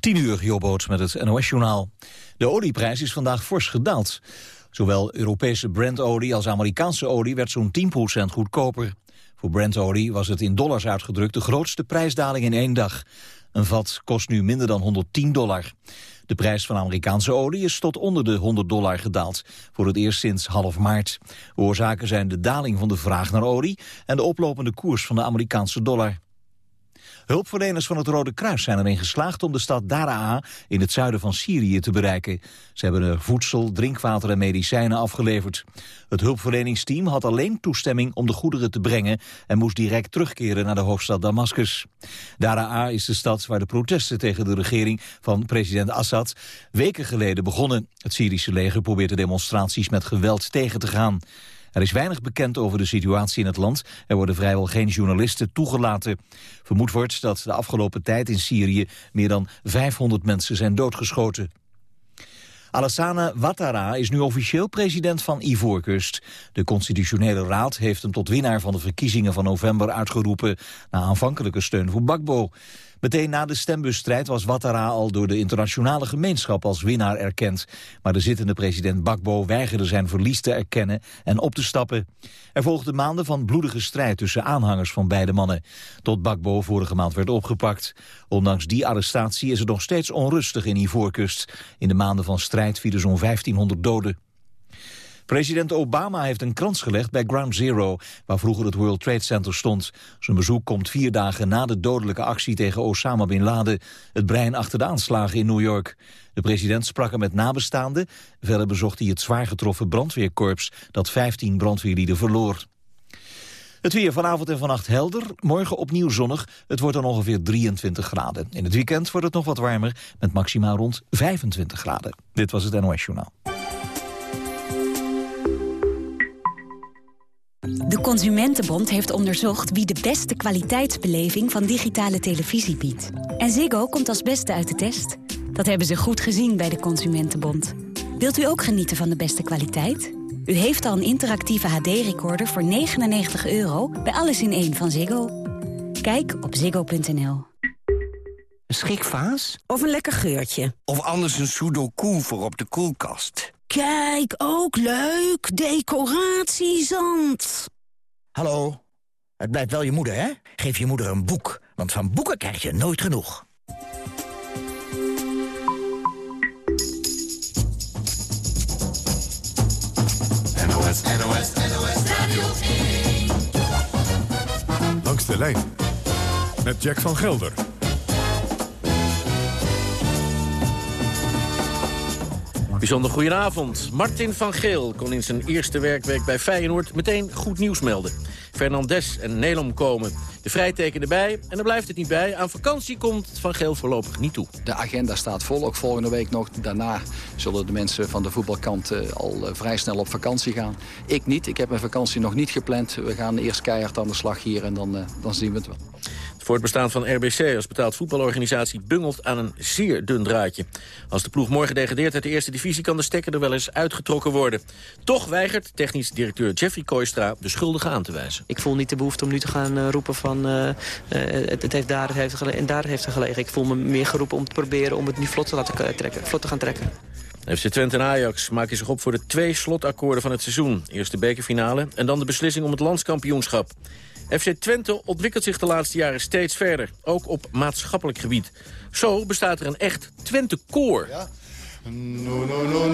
10 uur, Jobboot met het NOS-journaal. De olieprijs is vandaag fors gedaald. Zowel Europese Brent-olie als Amerikaanse olie werd zo'n 10% goedkoper. Voor Brent-olie was het in dollars uitgedrukt de grootste prijsdaling in één dag. Een vat kost nu minder dan 110 dollar. De prijs van Amerikaanse olie is tot onder de 100 dollar gedaald, voor het eerst sinds half maart. Oorzaken zijn de daling van de vraag naar olie en de oplopende koers van de Amerikaanse dollar. Hulpverleners van het Rode Kruis zijn erin geslaagd om de stad Daraa in het zuiden van Syrië te bereiken. Ze hebben er voedsel, drinkwater en medicijnen afgeleverd. Het hulpverleningsteam had alleen toestemming om de goederen te brengen en moest direct terugkeren naar de hoofdstad Damascus. Daraa is de stad waar de protesten tegen de regering van president Assad weken geleden begonnen. Het Syrische leger probeert de demonstraties met geweld tegen te gaan. Er is weinig bekend over de situatie in het land. Er worden vrijwel geen journalisten toegelaten. Vermoed wordt dat de afgelopen tijd in Syrië meer dan 500 mensen zijn doodgeschoten. Alassane Ouattara is nu officieel president van Ivoorkust. De constitutionele raad heeft hem tot winnaar van de verkiezingen van november uitgeroepen... na aanvankelijke steun voor Bakbo. Meteen na de stembusstrijd was Ouattara al door de internationale gemeenschap als winnaar erkend. Maar de zittende president Bakbo weigerde zijn verlies te erkennen en op te stappen. Er volgden maanden van bloedige strijd tussen aanhangers van beide mannen. Tot Bakbo vorige maand werd opgepakt. Ondanks die arrestatie is het nog steeds onrustig in Ivoorkust. In de maanden van strijd vielen zo'n 1500 doden. President Obama heeft een krans gelegd bij Ground Zero, waar vroeger het World Trade Center stond. Zijn bezoek komt vier dagen na de dodelijke actie tegen Osama Bin Laden, het brein achter de aanslagen in New York. De president sprak er met nabestaanden. Verder bezocht hij het zwaar getroffen brandweerkorps dat 15 brandweerlieden verloor. Het weer vanavond en vannacht helder, morgen opnieuw zonnig. Het wordt dan ongeveer 23 graden. In het weekend wordt het nog wat warmer, met maximaal rond 25 graden. Dit was het NOS Journaal. De Consumentenbond heeft onderzocht wie de beste kwaliteitsbeleving van digitale televisie biedt. En Ziggo komt als beste uit de test. Dat hebben ze goed gezien bij de Consumentenbond. Wilt u ook genieten van de beste kwaliteit? U heeft al een interactieve HD-recorder voor 99 euro bij Alles in 1 van Ziggo. Kijk op ziggo.nl. Een schikvaas? Of een lekker geurtje? Of anders een sudoku voor op de koelkast? Kijk, ook leuk. Decoratiezand. Hallo? Het blijft wel je moeder, hè? Geef je moeder een boek, want van boeken krijg je nooit genoeg. NOS, NOS, NOS Radio 1. Langs de lijn met Jack van Gelder. Bijzonder goedenavond. Martin van Geel kon in zijn eerste werkweek bij Feyenoord meteen goed nieuws melden. Fernandes en Nelom komen. De vrijteken erbij en er blijft het niet bij. Aan vakantie komt Van Geel voorlopig niet toe. De agenda staat vol, ook volgende week nog. Daarna zullen de mensen van de voetbalkant eh, al eh, vrij snel op vakantie gaan. Ik niet, ik heb mijn vakantie nog niet gepland. We gaan eerst keihard aan de slag hier en dan, eh, dan zien we het wel. Voor het bestaan van RBC als betaald voetbalorganisatie bungelt aan een zeer dun draadje. Als de ploeg morgen degradeert uit de eerste divisie kan de stekker er wel eens uitgetrokken worden. Toch weigert technisch directeur Jeffrey Koistra de schuldigen aan te wijzen. Ik voel niet de behoefte om nu te gaan uh, roepen van uh, uh, het, het, heeft daar, het heeft gelegen, en daar heeft het gelegen. Ik voel me meer geroepen om te proberen om het nu vlot te, laten trekken, vlot te gaan trekken. FC Twente en Ajax maken zich op voor de twee slotakkoorden van het seizoen. Eerst de bekerfinale en dan de beslissing om het landskampioenschap. FC Twente ontwikkelt zich de laatste jaren steeds verder, ook op maatschappelijk gebied. Zo bestaat er een echt Twente-koor. Ja. No, no, no,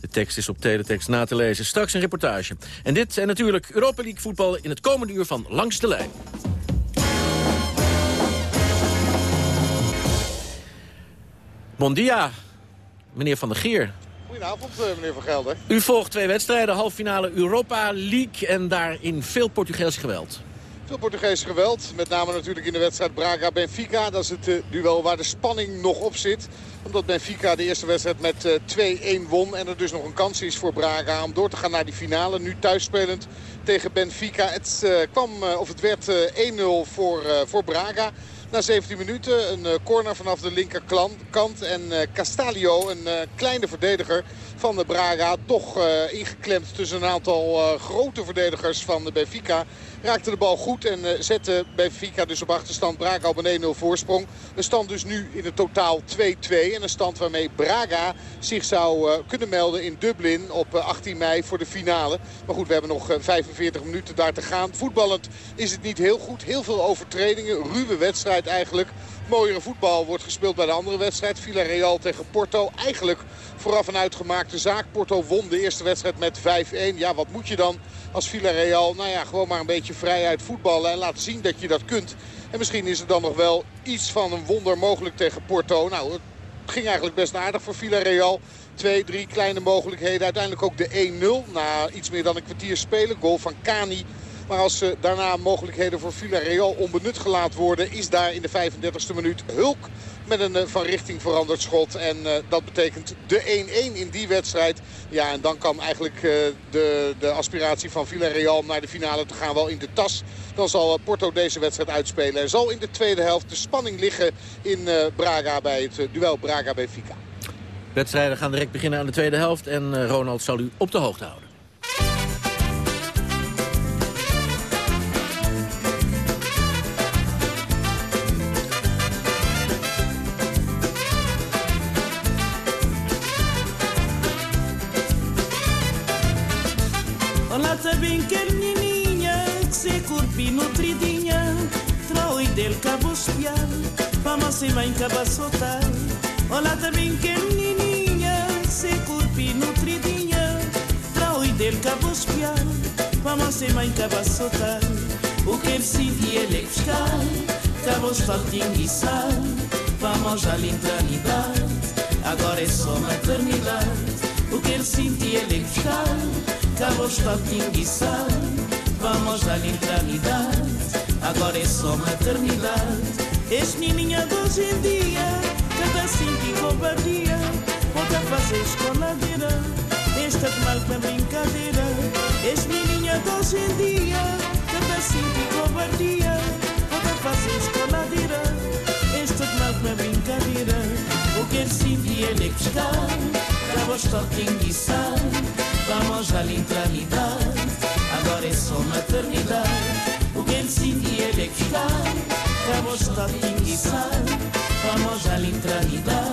De tekst is op teletext na te lezen. Straks een reportage. En dit en natuurlijk Europa League voetbal in het komende uur van Langs de Lijn. Bon dia, meneer Van der Geer. Goedenavond, eh, meneer Van Gelder. U volgt twee wedstrijden, halve finale Europa League en daarin veel Portugees geweld. Veel Portugees geweld, met name natuurlijk in de wedstrijd Braga-Benfica. Dat is het uh, duel waar de spanning nog op zit. Omdat Benfica de eerste wedstrijd met uh, 2-1 won. En er dus nog een kans is voor Braga om door te gaan naar die finale. Nu thuisspelend tegen Benfica. Het, uh, kwam, of het werd 1-0 voor, voor Braga. Na 17 minuten een corner vanaf de linkerkant. En Castalio, een kleine verdediger van de Braga. Toch ingeklemd tussen een aantal grote verdedigers van de Benfica. Raakte de bal goed en uh, zette Benfica dus op achterstand Braga op een 1-0 voorsprong. Een stand dus nu in het totaal 2-2. En een stand waarmee Braga zich zou kunnen melden in Dublin op 18 mei voor de finale. Maar goed, we hebben nog 45 minuten daar te gaan. Voetballend is het niet heel goed. Heel veel overtredingen. Ruwe wedstrijd eigenlijk mooiere voetbal wordt gespeeld bij de andere wedstrijd. Villarreal tegen Porto. Eigenlijk vooraf een uitgemaakte zaak. Porto won de eerste wedstrijd met 5-1. Ja, wat moet je dan als Villarreal? Nou ja, gewoon maar een beetje vrijheid voetballen en laten zien dat je dat kunt. En misschien is er dan nog wel iets van een wonder mogelijk tegen Porto. Nou, het ging eigenlijk best aardig voor Villarreal. Twee, drie kleine mogelijkheden. Uiteindelijk ook de 1-0 na iets meer dan een kwartier spelen. Goal van Kani maar als uh, daarna mogelijkheden voor Villarreal onbenut gelaten worden... is daar in de 35e minuut Hulk met een uh, van richting veranderd schot. En uh, dat betekent de 1-1 in die wedstrijd. Ja, en dan kan eigenlijk de, de aspiratie van Villarreal naar de finale te gaan wel in de tas. Dan zal Porto deze wedstrijd uitspelen. En zal in de tweede helft de spanning liggen in Braga bij het duel Braga-Benfica. Wedstrijden gaan direct beginnen aan de tweede helft. En Ronald zal u op de hoogte houden. Espiar, vamos a ir cabazotar. Olá também que menininha, se curpi nutridinha, trau del cabo espiar, vamos a ir cabazotar. O que ele se ele buscar, cabos faltinho e sal, vamos à lintranidade, agora é só maternidade. O que ele sentia ele buscar, cabos faltinho e sal, vamos à lintranidade agora é só maternidade. És menininha de hoje em dia, cada cinco e covardia, volta a fazer escoladeira, esta de mal para brincadeira. És menininha de hoje em dia, cada cinco e covardia, volta a fazer escoladeira, esta de mal para brincadeira. O que sentia ele é pescar, dava os toquinhos e sal, vamos à literalidade, agora é só maternidade. quien si tiene que dar, la voz está vamos a la intranidad.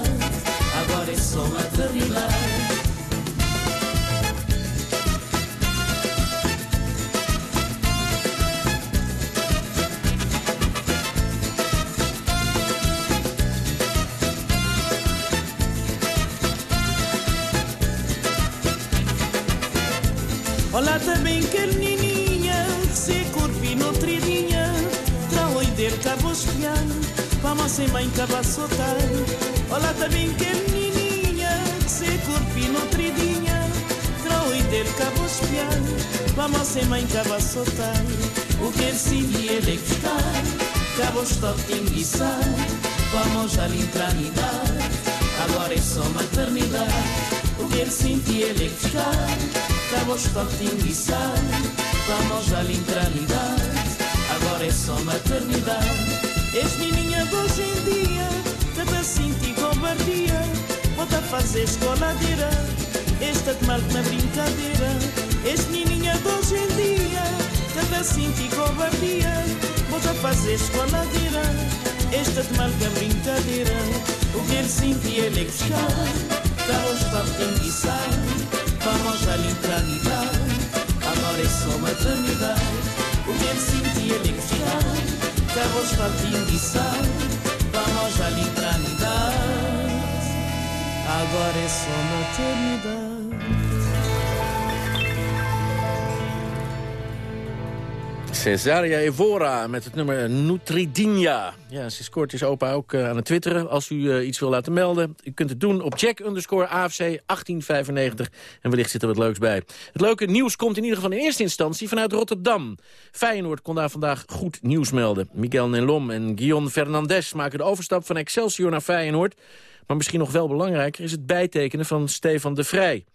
vos piar, vamos sem mãe cabaçotar. Olá tá também que menininha, se corpino tridinha, trau e dele cabos piar, vamos sem mãe cabaçotar. O que se vier de ficar, cabos totem guiçar, vamos à lintranidade, agora é só maternidade. O que ele vier de ficar, cabos totem guiçar, vamos à lintranidade. agora é só maternidade. És-me de hoje em dia, cada cinto e cobardia, volta a fazer escoladeira, esta te marco na brincadeira. És-me de hoje em dia, cada cinto e cobardia, volta a fazer escoladeira, esta te marco na brincadeira. O que ele sente ele é que dá os para pinguiçar, vamos à limplanidade, amor é só maternidade. O que ele sente ele é que chá vamos para guisar, vamos à literalidade, agora é só maternidade. Cesaria Evora met het nummer Nutridinha. Ja, ze scoort is opa ook uh, aan het twitteren. Als u uh, iets wil laten melden, u kunt het doen op check underscore AFC 1895. En wellicht zit er wat leuks bij. Het leuke nieuws komt in ieder geval in eerste instantie vanuit Rotterdam. Feyenoord kon daar vandaag goed nieuws melden. Miguel Nelom en Guillaume Fernandes maken de overstap van Excelsior naar Feyenoord. Maar misschien nog wel belangrijker is het bijtekenen van Stefan de Vrij.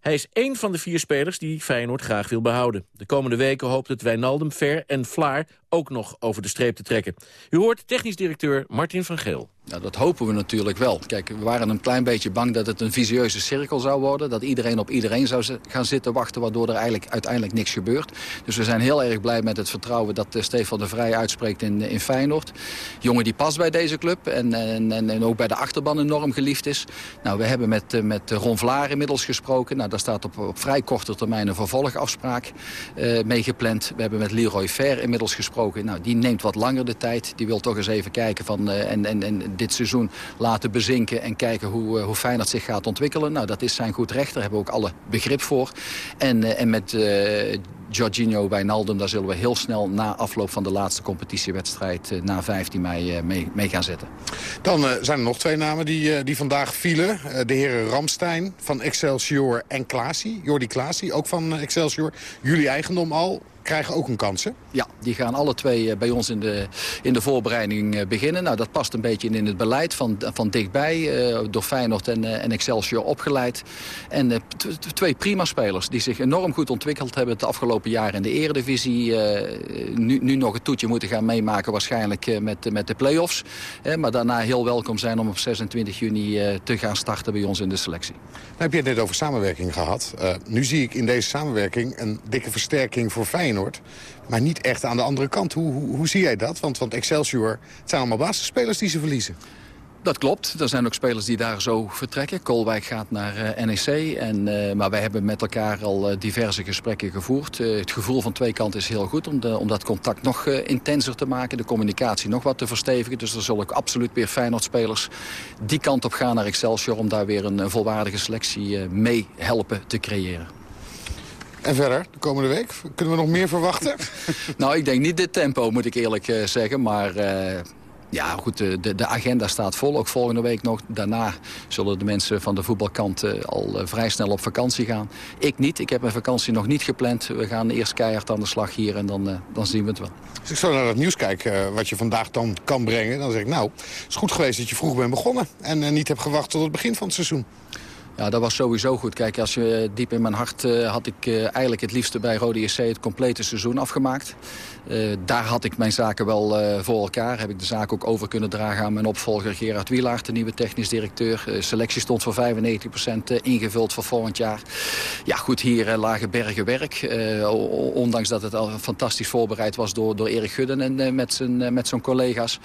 Hij is één van de vier spelers die Feyenoord graag wil behouden. De komende weken hoopt het Wijnaldum, Ver en Vlaar ook nog over de streep te trekken. U hoort technisch directeur Martin van Geel. Nou, dat hopen we natuurlijk wel. Kijk, we waren een klein beetje bang dat het een visieuze cirkel zou worden. Dat iedereen op iedereen zou gaan zitten wachten... waardoor er eigenlijk uiteindelijk niks gebeurt. Dus we zijn heel erg blij met het vertrouwen dat uh, Stefan de Vrij uitspreekt in, in Feyenoord. Jongen die past bij deze club en, en, en, ook bij de achterban enorm geliefd is. Nou, we hebben met, uh, met Ron Vlaar inmiddels gesproken. Nou, daar staat op, op vrij korte termijn een vervolgafspraak uh, mee gepland. We hebben met Leroy Fair inmiddels gesproken. Nou, die neemt wat langer de tijd. Die wil toch eens even kijken van... en, en, en dit seizoen laten bezinken en kijken hoe, uh, hoe Feyenoord zich gaat ontwikkelen. Nou, dat is zijn goed recht. Daar hebben we ook alle begrip voor. En, uh, en met Jorginho Wijnaldum, daar zullen we heel snel na afloop van de laatste competitiewedstrijd na 15 mei mee, mee, gaan zetten. Dan zijn er nog twee namen die, die vandaag vielen. de heren Ramstein van Excelsior en Klaasie. Jordi Klaasie, ook van Excelsior. Jullie eigendom al krijgen ook een kans, hè? Ja, die gaan alle twee bij ons in de, in de voorbereiding beginnen. Nou, dat past een beetje in het beleid van, van dichtbij. Uh, door Feyenoord en, en Excelsior opgeleid. En twee prima spelers die zich enorm goed ontwikkeld hebben... het afgelopen jaar in de eredivisie. nu, nu nog het toetje moeten gaan meemaken waarschijnlijk met, met de play-offs. maar daarna heel welkom zijn om op 26 juni te gaan starten bij ons in de selectie. Nou, heb je het net over samenwerking gehad. nu zie ik in deze samenwerking een dikke versterking voor Feyenoord. Maar niet echt aan de andere kant. Hoe, hoe, hoe zie jij dat? Want, want Excelsior, het zijn allemaal basisspelers die ze verliezen. Dat klopt. Er zijn ook spelers die daar zo vertrekken. Kolwijk gaat naar uh, NEC. En, uh, maar wij hebben met elkaar al uh, diverse gesprekken gevoerd. het gevoel van twee kanten is heel goed om, de, om dat contact nog intenser te maken. De communicatie nog wat te verstevigen. Dus er zullen ook absoluut weer Feyenoord-spelers die kant op gaan naar Excelsior... om daar weer een volwaardige selectie mee helpen te creëren. En verder, de komende week? Kunnen we nog meer verwachten? nou, ik denk niet dit tempo, moet ik eerlijk uh, zeggen. Maar uh, ja, goed, de, de, agenda staat vol. Ook volgende week nog. Daarna zullen de mensen van de voetbalkant uh, al vrij snel op vakantie gaan. Ik niet. Ik heb mijn vakantie nog niet gepland. We gaan eerst keihard aan de slag hier en dan, dan zien we het wel. Als ik zo naar het nieuws kijk, wat je vandaag dan kan brengen... dan zeg ik, nou, het is goed geweest dat je vroeg bent begonnen... en niet hebt gewacht tot het begin van het seizoen. Ja, dat was sowieso goed. Kijk, als je diep in mijn hart uh, had ik uh, eigenlijk het liefste bij Rode JC het complete seizoen afgemaakt. Daar had ik mijn zaken wel voor elkaar. Heb ik de zaak ook over kunnen dragen aan mijn opvolger Gerard Wielaert, de nieuwe technisch directeur. selectie stond voor 95% ingevuld voor volgend jaar. Ja, goed, hier lage bergen werk. ondanks dat het al fantastisch voorbereid was door, door Erik Gudden en met zijn met zijn collega's.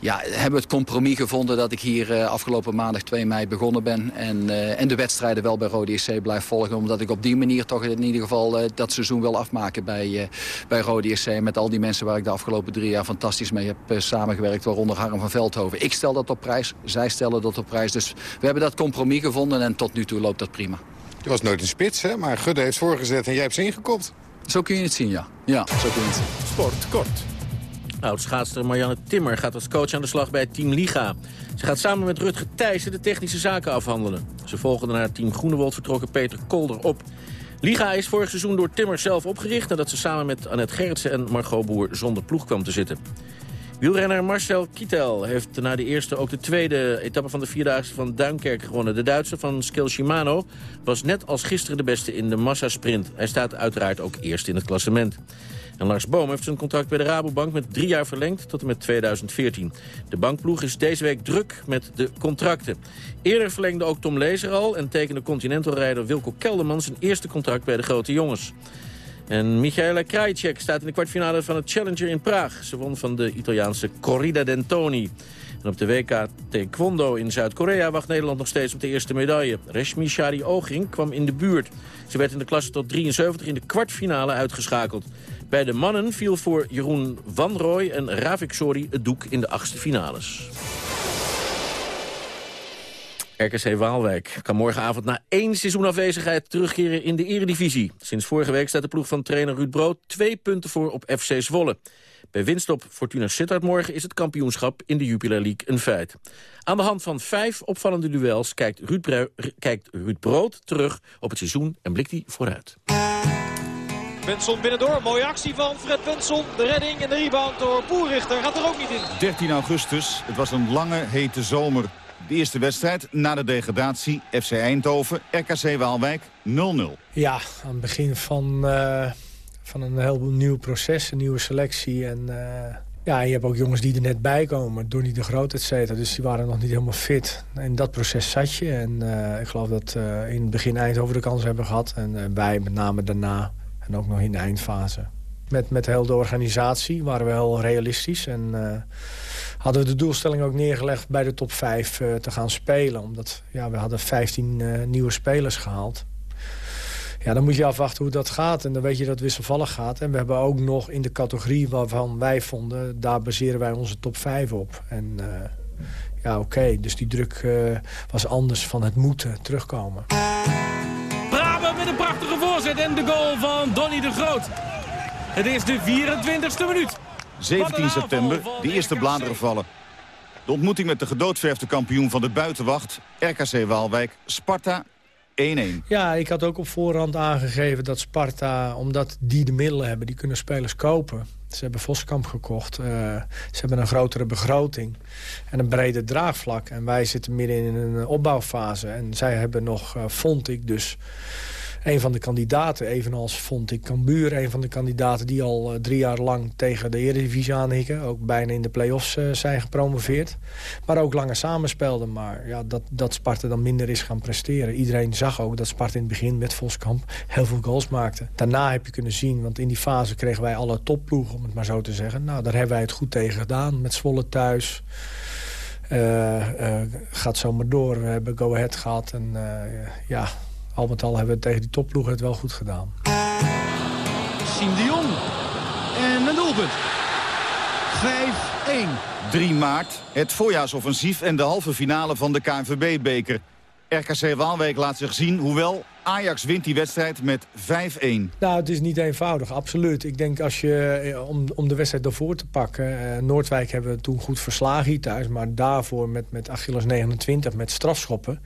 Ja, hebben we het compromis gevonden dat ik hier afgelopen maandag 2 mei begonnen ben. En, en de wedstrijden wel bij Rode JC blijf volgen. Omdat ik op die manier toch in ieder geval uh, dat seizoen wil afmaken bij, uh, bij Rode JC. Met al die mensen waar ik de afgelopen drie jaar fantastisch mee heb uh, samengewerkt. Waaronder Harm van Veldhoven. Ik stel dat op prijs, zij stellen dat op prijs. Dus we hebben dat compromis gevonden en tot nu toe loopt dat prima. Je was nooit een spits, hè? maar Gudde heeft voorgezet en jij hebt ze ingekopt. Zo kun je het zien, ja. Ja, zo kun je het zien. Sport kort. Oud-schaatster Marianne Timmer gaat als coach aan de slag bij Team Liga. Ze gaat samen met Rutger Thijssen de technische zaken afhandelen. Ze volgen naar Team Groenewold vertrokken Peter Kolder op. Liga is vorig seizoen door Timmer zelf opgericht... nadat ze samen met Annette Gerritsen en Margot Boer zonder ploeg kwam te zitten. Wielrenner Marcel Kittel heeft na de eerste ook de tweede etappe van de Vierdaagse van Duinkerk gewonnen. De Duitser van Skill Shimano was net als gisteren de beste in de massasprint. Hij staat uiteraard ook eerst in het klassement. En Lars Boom heeft zijn contract bij de Rabobank met drie jaar verlengd tot en met 2014. De bankploeg is deze week druk met de contracten. Eerder verlengde ook Tom Lezer al en tekende Continental-rijder Wilco Kelderman zijn eerste contract bij de grote jongens. En Michaela Krajicek staat in de kwartfinale van het Challenger in Praag. Ze won van de Italiaanse Corrida Dentoni. En op de WK Taekwondo in Zuid-Korea wacht Nederland nog steeds op de eerste medaille. Reshmi Shari Oging kwam in de buurt. Ze werd in de klasse tot 73 in de kwartfinale uitgeschakeld. Bij de mannen viel voor Jeroen Van Rooij en Ravik Sori het doek in de achtste finales. RKC Waalwijk kan morgenavond na één seizoen afwezigheid terugkeren in de eredivisie. Sinds vorige week staat de ploeg van trainer Ruud Brood twee punten voor op FC Zwolle. Bij winst op Fortuna Sittard morgen is het kampioenschap in de Jupiler League een feit. Aan de hand van vijf opvallende duels kijkt Ruud, kijkt Ruud Brood terug op het seizoen en blikt hij vooruit. Benson binnendoor. Mooie actie van Fred Benson. De redding en de rebound door Boerrichter gaat er ook niet in. 13 augustus. Het was een lange, hete zomer. De eerste wedstrijd na de degradatie. FC Eindhoven, RKC Waalwijk 0-0. Ja, aan het begin van, uh, van een heel nieuw proces, een nieuwe selectie. En uh, ja, je hebt ook jongens die er net bij komen. Donnie de Groot, et cetera. Dus die waren nog niet helemaal fit. In dat proces zat je. En uh, ik geloof dat uh, in het begin Eindhoven de kans hebben gehad. En wij met name daarna. En ook nog in de eindfase. Met, met heel de organisatie waren we heel realistisch. En hadden we de doelstelling ook neergelegd bij de top 5 te gaan spelen. Omdat ja, we hadden 15 nieuwe spelers gehaald. Ja, dan moet je afwachten hoe dat gaat. En dan weet je dat het wisselvallig gaat. En we hebben ook nog in de categorie waarvan wij vonden... daar baseren wij onze top 5 op. En uh, ja, oké. Okay. Dus die druk uh, was anders van het moeten terugkomen. Brabant met een prachtige voorzet en de goal van Donny de Groot. Het is de 24e minuut. 17 september, de eerste bladeren vallen. De ontmoeting met de gedoodverfde kampioen van de buitenwacht... RKC Waalwijk, Sparta 1-1. Ja, ik had ook op voorhand aangegeven dat Sparta, omdat die de middelen hebben, die kunnen spelers kopen. Ze hebben Voskamp gekocht. Uh, ze hebben een grotere begroting en een breder draagvlak. En wij zitten midden in een opbouwfase. En zij hebben nog, uh, vond ik dus een van de kandidaten. Evenals vond ik Cambuur, een van de kandidaten die al uh, drie jaar lang tegen de Eredivisie aanhikken. Ook bijna in de play-offs uh, zijn gepromoveerd. Maar ook langer samenspeelden. Maar ja, dat, dat Sparta dan minder is gaan presteren. Iedereen zag ook dat Sparta in het begin met Voskamp heel veel goals maakte. Daarna heb je kunnen zien, want in die fase kregen wij alle topploegen, om het maar zo te zeggen. Nou, daar hebben wij het goed tegen gedaan. Met Zwolle thuis. Uh, gaat zomaar door. We hebben Go Ahead gehad. En ja, al met al hebben we tegen die topploegen het wel goed gedaan. Siem de Jong. En een doelpunt. 5-1. 3 maart, het voorjaarsoffensief en de halve finale van de KNVB-beker. RKC Waalwijk laat zich zien, hoewel Ajax wint die wedstrijd met 5-1. Nou, het is niet eenvoudig, absoluut. Ik denk als je, eh, om, om de wedstrijd daarvoor te pakken... Eh, Noordwijk hebben we toen goed verslagen hier thuis... maar daarvoor met, met Achilles 29, met strafschoppen...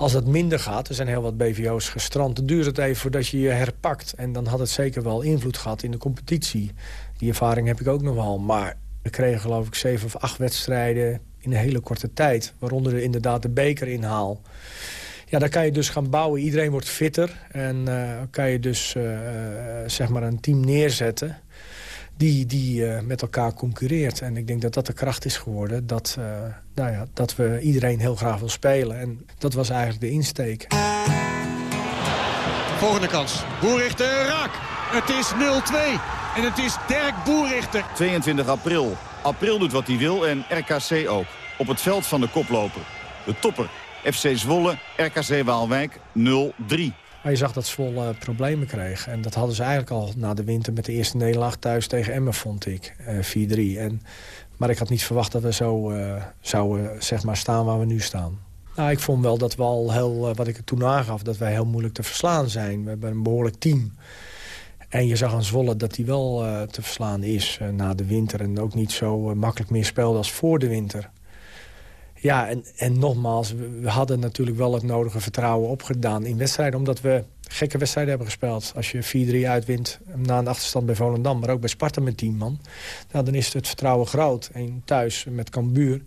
Als dat minder gaat, er zijn heel wat BVO's gestrand... dan duurt het even voordat je je herpakt. En dan had het zeker wel invloed gehad in de competitie. Die ervaring heb ik ook nog wel. Maar we kregen geloof ik zeven of acht wedstrijden in een hele korte tijd. Waaronder inderdaad de bekerinhaal. Ja, daar kan je dus gaan bouwen. Iedereen wordt fitter. En uh, kan je dus uh, zeg maar een team neerzetten die, die uh, met elkaar concurreert. En ik denk dat dat de kracht is geworden. Dat, uh, nou ja, dat we iedereen heel graag wil spelen. En dat was eigenlijk de insteek. Volgende kans. Boerichter raak. Het is 0-2. En het is Dirk Boerichter. 22 april. April doet wat hij wil en RKC ook. Op het veld van de koploper. De topper. FC Zwolle, RKC Waalwijk 0-3. Maar je zag dat Zwolle problemen kreeg. En dat hadden ze eigenlijk al na de winter met de eerste nederlaag thuis tegen Emmen, vond ik. Uh, 4-3. En, maar ik had niet verwacht dat we zo uh, zouden zeg maar, staan waar we nu staan. Nou, ik vond wel dat we al heel, wat ik er toen aangaf, dat wij heel moeilijk te verslaan zijn. We hebben een behoorlijk team. En je zag aan Zwolle dat hij wel te verslaan is na de winter. En ook niet zo makkelijk meer speelde als voor de winter. Ja, en, en nogmaals, we, hadden natuurlijk wel het nodige vertrouwen opgedaan in wedstrijden. Omdat we gekke wedstrijden hebben gespeeld. Als je 4-3 uitwint na een achterstand bij Volendam, maar ook bij Sparta met 10 man. Nou, dan is het vertrouwen groot. En thuis met Cambuur.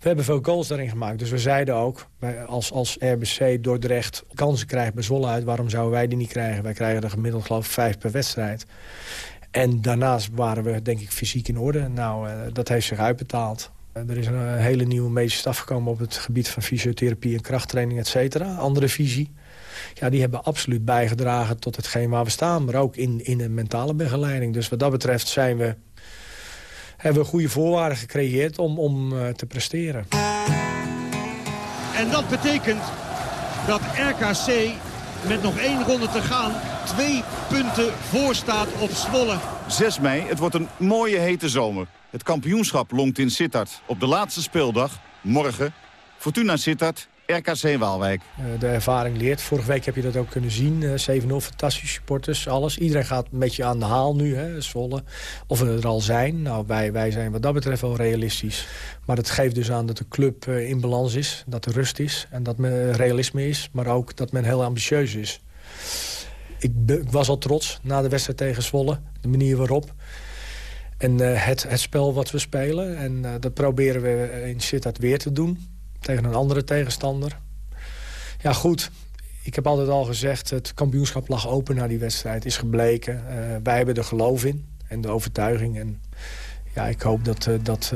We hebben veel goals daarin gemaakt. Dus we zeiden ook, als, als RBC Dordrecht kansen krijgt bij Zwolle uit... waarom zouden wij die niet krijgen? Wij krijgen er gemiddeld geloof ik vijf per wedstrijd. En daarnaast waren we denk ik fysiek in orde. Nou, uh, dat heeft zich uitbetaald. Er is een hele nieuwe medische staf gekomen op het gebied van fysiotherapie en krachttraining, et cetera. Andere visie. Ja, die hebben absoluut bijgedragen tot hetgeen waar we staan. Maar ook in, in een mentale begeleiding. Dus wat dat betreft zijn we hebben we goede voorwaarden gecreëerd om, om uh, te presteren. En dat betekent dat RKC met nog één ronde te gaan... twee punten voor staat op Zwolle. 6 mei, het wordt een mooie hete zomer. Het kampioenschap longt in Sittard. Op de laatste speeldag, morgen, Fortuna Sittard RKC Waalwijk. Uh, de ervaring leert. Vorige week heb je dat ook kunnen zien. Uh, 7-0, fantastische supporters, alles. Iedereen gaat een beetje aan de haal nu, hè, Zwolle. Of we er al zijn. Nou, wij, wij zijn wat dat betreft wel realistisch. Maar het geeft dus aan dat de club uh, in balans is. Dat er rust is. En dat men realisme is. Maar ook dat men heel ambitieus is. Ik was al trots na de wedstrijd tegen Zwolle. De manier waarop. En uh, het, het spel wat we spelen. En uh, dat proberen we in Sittard weer te doen tegen een andere tegenstander. Ja, goed. ik heb altijd al gezegd, het kampioenschap lag open na die wedstrijd. Is gebleken. Uh, wij hebben er geloof in en de overtuiging. En ja, ik hoop dat, dat,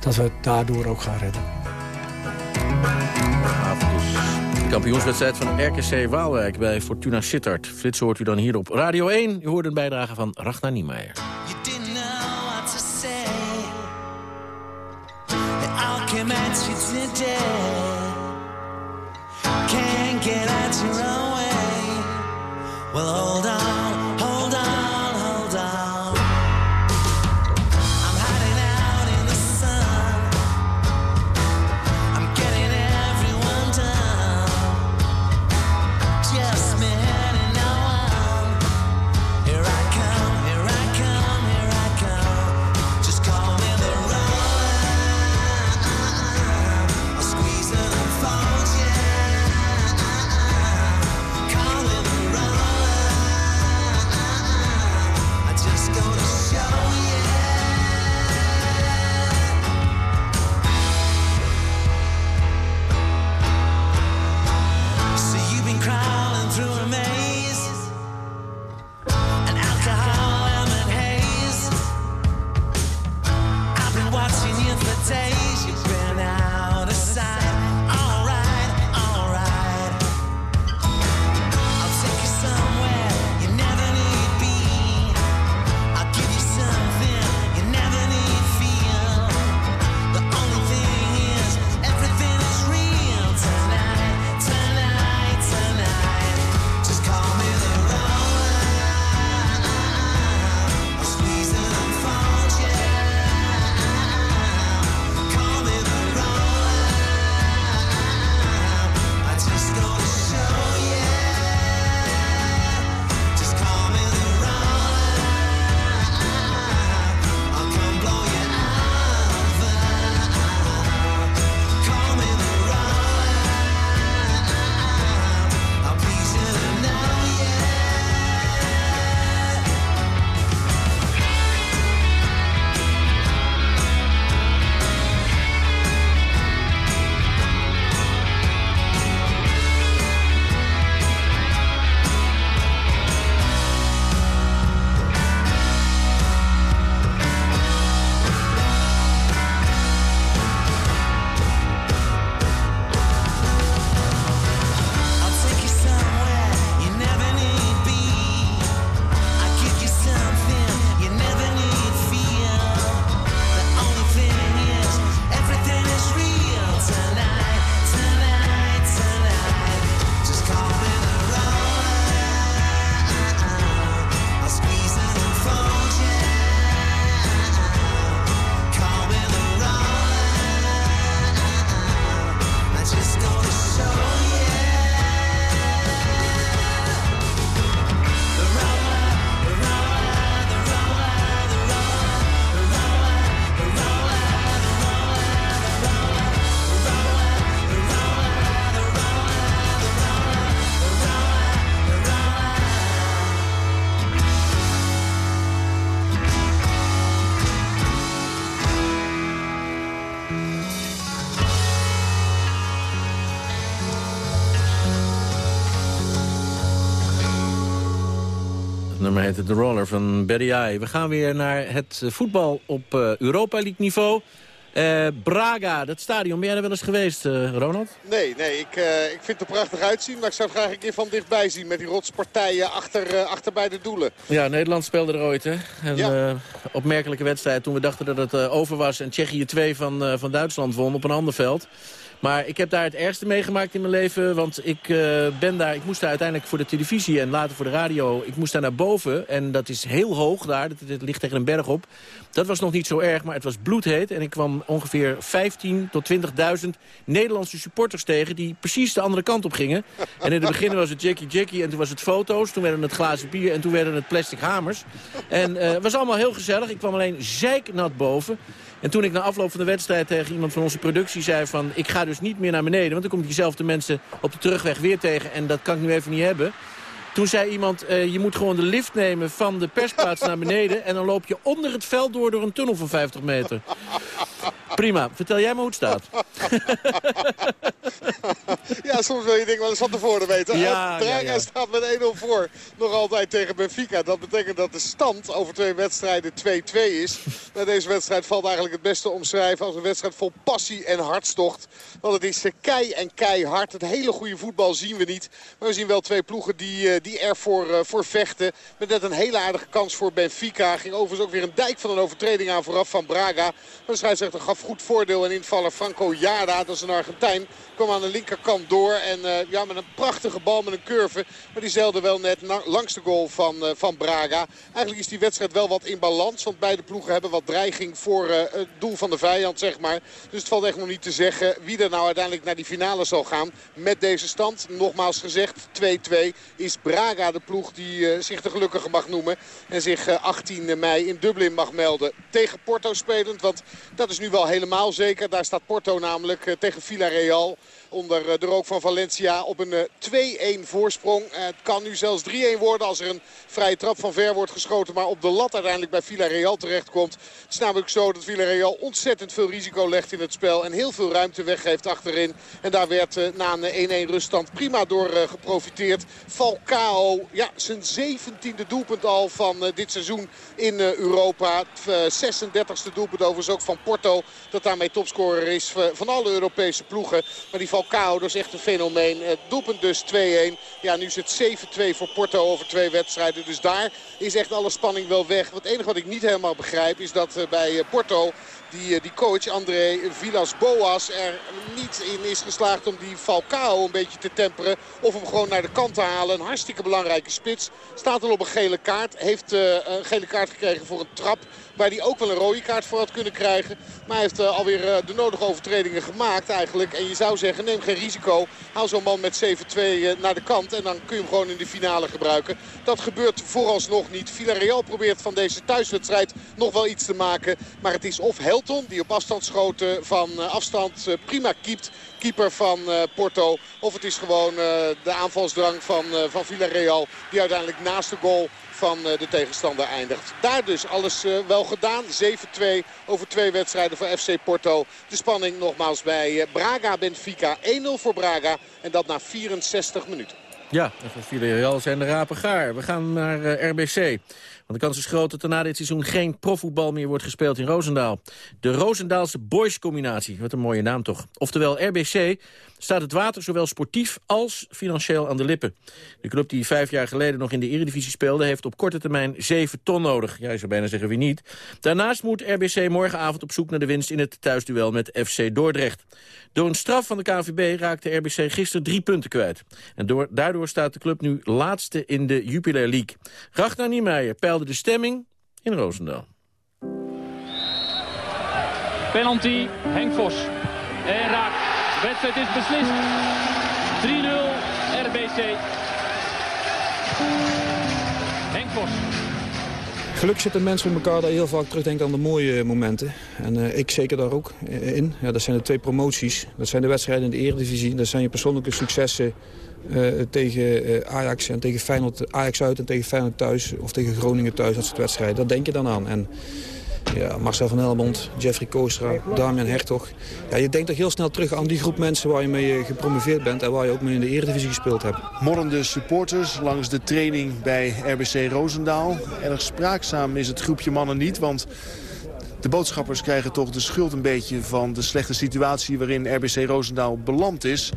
dat we het daardoor ook gaan redden. De kampioenswedstrijd van RKC Waalwijk bij Fortuna Sittard. Flits hoort u dan hier op Radio 1. U hoort een bijdrage van Ragnar Niemeyer. Can't get out your own way. Well, hold on, The Roller van Betty I. We gaan weer naar het eh, voetbal op eh, Europa League niveau. Eh, Braga, dat stadion. Ben jij er wel eens geweest, Ronald? Nee, nee ik, ik vind het er prachtig uitzien. Maar ik zou het graag een keer van dichtbij zien. Met die rotspartijen achter, achter bij de doelen. Ja, Nederland speelde er ooit, hè? Een Ja. opmerkelijke wedstrijd toen we dachten dat het over was... en Tsjechië 2 van, van Duitsland won op een ander veld. Maar ik heb daar het ergste meegemaakt in mijn leven. Want ik, eh, ben daar, ik moest daar uiteindelijk voor de televisie en later voor de radio... ik moest daar naar boven en dat is heel hoog daar. Het ligt tegen een berg op. Dat was nog niet zo erg, maar het was bloedheet. En ik kwam ongeveer 15 tot 20.000 Nederlandse supporters tegen... die precies de andere kant op gingen. En in het begin was het Jackie Jackie en toen was het foto's. Toen werden het glazen bier en toen werden het plastic hamers. En eh, het was allemaal heel gezellig. Ik kwam alleen zeiknat boven. En toen ik na afloop van de wedstrijd tegen iemand van onze productie zei van... ik ga dus niet meer naar beneden, want dan kom ik diezelfde mensen op de terugweg weer tegen... en dat kan ik nu even niet hebben. Toen zei iemand, eh, je moet gewoon de lift nemen van de persplaats naar beneden... en dan loop je onder het veld door door een tunnel van 50 meter. Prima. Vertel jij me hoe het staat. Ja, soms wil je dingen wel eens van tevoren weten. Ja, Braga ja, ja. staat met 1-0 voor. Nog altijd tegen Benfica. Dat betekent dat de stand over twee wedstrijden 2-2 is. Maar deze wedstrijd valt eigenlijk het beste omschrijven als een wedstrijd vol passie en hartstocht. Want het is kei en keihard. Het hele goede voetbal zien we niet. Maar we zien wel twee ploegen die, eh, die ervoor eh, voor vechten. Met net een hele aardige kans voor Benfica. Ging overigens ook weer een dijk van een overtreding aan vooraf van Braga. Maar de scheidsrechter gaf goed voordeel. En invaller Franco Jada, dat is een Argentijn, kwam aan de linkerkant door. En eh, ja, met een prachtige bal met een curve. Maar die zeilde wel net langs de goal van, eh, van Braga. Eigenlijk is die wedstrijd wel wat in balans. Want beide ploegen hebben wat dreiging voor eh, het doel van de vijand, zeg maar. Dus het valt echt nog niet te zeggen wie er nou uiteindelijk naar die finale zal gaan. Met deze stand, nogmaals gezegd, 2-2 is Braga de ploeg die zich de gelukkige mag noemen. En zich eh, 18 mei in Dublin mag melden. Tegen Porto spelend, want dat is nu wel helemaal zeker. Daar staat Porto namelijk tegen Villarreal onder eh, de rook van Valencia op een eh, 2-1 voorsprong. Eh, Het kan nu zelfs 3-1 worden als er een vrije trap van ver wordt geschoten. Maar op de lat uiteindelijk bij Villarreal terechtkomt. Het is namelijk zo dat Villarreal ontzettend veel risico legt in het spel. En heel veel ruimte weggeeft achterin. En daar werd eh, na een 1-1 ruststand prima door eh, geprofiteerd. Falcao, ja, zijn 17e doelpunt al van eh, dit seizoen in eh, Europa. Het, eh, 36e doelpunt overigens ook van Porto. Dat daarmee topscorer is eh, van alle Europese ploegen. Maar die Falcao, dat is echt een fenomeen. Het doelpunt dus 2-1. Ja, nu het 7-2 voor Porto over twee wedstrijden. Dus daar is echt alle spanning wel weg. Het enige wat ik niet helemaal begrijp is dat eh, bij eh, Porto die, eh, die coach André Villas-Boas er niet in is geslaagd om die Falcao een beetje te temperen. Of hem gewoon naar de kant te halen. Een hartstikke belangrijke spits. Staat al op een gele kaart. Heeft eh, een gele kaart gekregen voor een trap. Waar hij ook wel een rode kaart voor had kunnen krijgen. Maar hij heeft eh, alweer eh, de nodige overtredingen gemaakt eigenlijk. En je zou zeggen, geen risico. Haal zo'n man met 7-2 eh, naar de kant. En dan kun je hem gewoon in de finale gebruiken. Dat gebeurt vooralsnog niet. Villarreal probeert van deze thuiswedstrijd nog wel iets te maken. Maar het is of Helton, die op afstandsschoten van eh, afstand eh, prima keept. Keeper van Porto. Of het is gewoon de aanvalsdrang van, van Villarreal. Die uiteindelijk naast de goal van eh, de tegenstander eindigt. Daar dus alles eh, wel gedaan. 7-2 over twee wedstrijden voor FC Porto. De spanning nogmaals bij eh, Braga Benfica. 1-0 voor Braga en dat na 64 minuten. Ja, en voor Villarreal zijn de rapen gaar. We gaan naar RBC. Want de kans is groot dat er na dit seizoen geen profvoetbal meer wordt gespeeld in Roosendaal. De Roosendaalse Boys-combinatie. Wat een mooie naam toch. Oftewel RBC staat het water zowel sportief als financieel aan de lippen. De club die vijf jaar geleden nog in de Eredivisie speelde... heeft op korte termijn 7 ton nodig. Ja, je zou bijna zeggen wie niet. Daarnaast moet RBC morgenavond op zoek naar de winst... in het thuisduel met FC Dordrecht. Door een straf van de KNVB raakte RBC gisteren drie punten kwijt. En door, daardoor staat de club nu laatste in de Jupiler League. Ragnar Niemeyer peilde de stemming in Roosendaal. Penalty, Henk Vos. En raakt. De wedstrijd is beslist. 3-0 RBC. Gelukkig zitten mensen met elkaar dat heel vaak terugdenkt aan de mooie momenten. En eh, ik zeker daar ook eh, in. Ja, dat zijn de twee promoties. Dat zijn de wedstrijden in de Eredivisie. Dat zijn je persoonlijke successen eh, tegen Ajax en tegen Feyenoord, Ajax uit en tegen Feyenoord thuis. Of tegen Groningen thuis, dat soort wedstrijden. Daar denk je dan aan. En ja, Marcel van Helmond, Jeffrey Koostra, Damian Hertog. Ja, je denkt toch heel snel terug aan die groep mensen waar je mee eh, gepromoveerd bent... en waar je ook mee in de Eredivisie gespeeld hebt. Morrende supporters langs de training bij RBC Roosendaal. Erg spraakzaam is het groepje mannen niet, want de boodschappers krijgen toch de schuld een beetje van de slechte situatie waarin RBC Roosendaal beland is.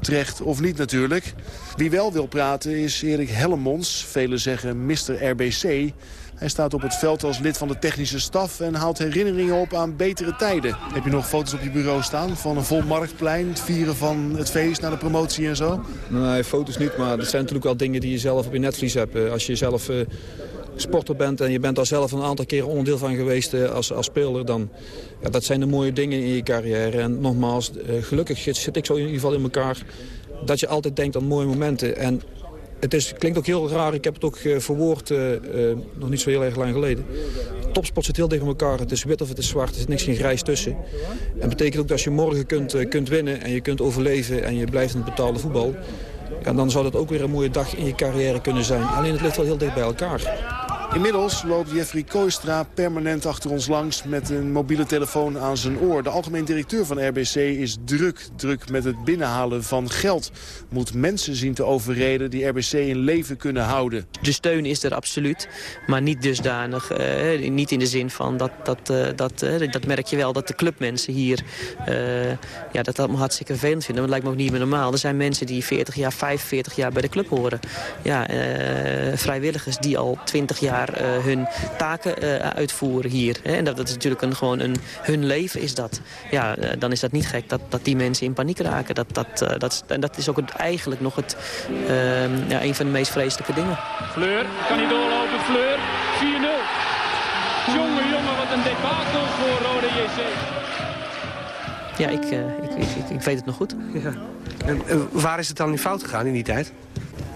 Terecht of niet natuurlijk. Wie wel wil praten is Erik Hellemons, velen zeggen Mr. RBC. Hij staat op het veld als lid van de technische staf en haalt herinneringen op aan betere tijden. Heb je nog foto's op je bureau staan van een vol marktplein, het vieren van het feest na de promotie en zo? Nee, foto's niet, maar dat zijn natuurlijk wel dingen die je zelf op je netvlies hebt. Eh, Als je zelf eh, sporter bent en je bent daar zelf een aantal keren onderdeel van geweest eh, als, als speler, dan ja, dat zijn de mooie dingen in je carrière. En nogmaals, gelukkig zit ik zo in ieder geval in elkaar dat je altijd denkt aan mooie momenten. En het is, klinkt ook heel raar, ik heb het ook eh, verwoord eh, eh, nog niet zo heel erg lang geleden. Topsport zit heel dicht elkaar, het is wit of het is zwart, er zit niks geen grijs tussen. En betekent ook dat als je morgen kunt, kunt winnen en je kunt overleven en je blijft in het betaalde voetbal... Ja, dan zou dat ook weer een mooie dag in je carrière kunnen zijn. Alleen het ligt wel heel dicht bij elkaar. Inmiddels loopt Jeffrey Kooistra permanent achter ons langs met een mobiele telefoon aan zijn oor. De algemeen directeur van RBC is druk, druk met het binnenhalen van geld. Moet mensen zien te overreden die RBC in leven kunnen houden. De steun is er absoluut, maar niet dusdanig. eh, niet in de zin van, dat, dat, eh, dat, eh, dat merk je wel, dat de clubmensen hier... ja, dat dat me hartstikke vervelend vinden. Het lijkt me ook niet meer normaal. Er zijn mensen die 40 jaar, 45 jaar bij de club horen. Ja, vrijwilligers die al 20 jaar eh, hun taken eh, uitvoeren hier. Hè. En dat, dat is natuurlijk een, gewoon een, hun leven is dat. Ja, eh, dan is dat niet gek dat, dat die mensen in paniek raken. Dat, dat, dat, is- en dat is ook het, eigenlijk nog het, eh, ja, een van de meest vreselijke dingen. Fleur, kan hij doorlopen? Fleur, 4-0. Jongen, jongen, wat een debakel voor Rode JC. Ja, ik, eh, ik, ik, ik, ik weet het nog goed. Ja. En waar is het dan in fout gegaan in die tijd?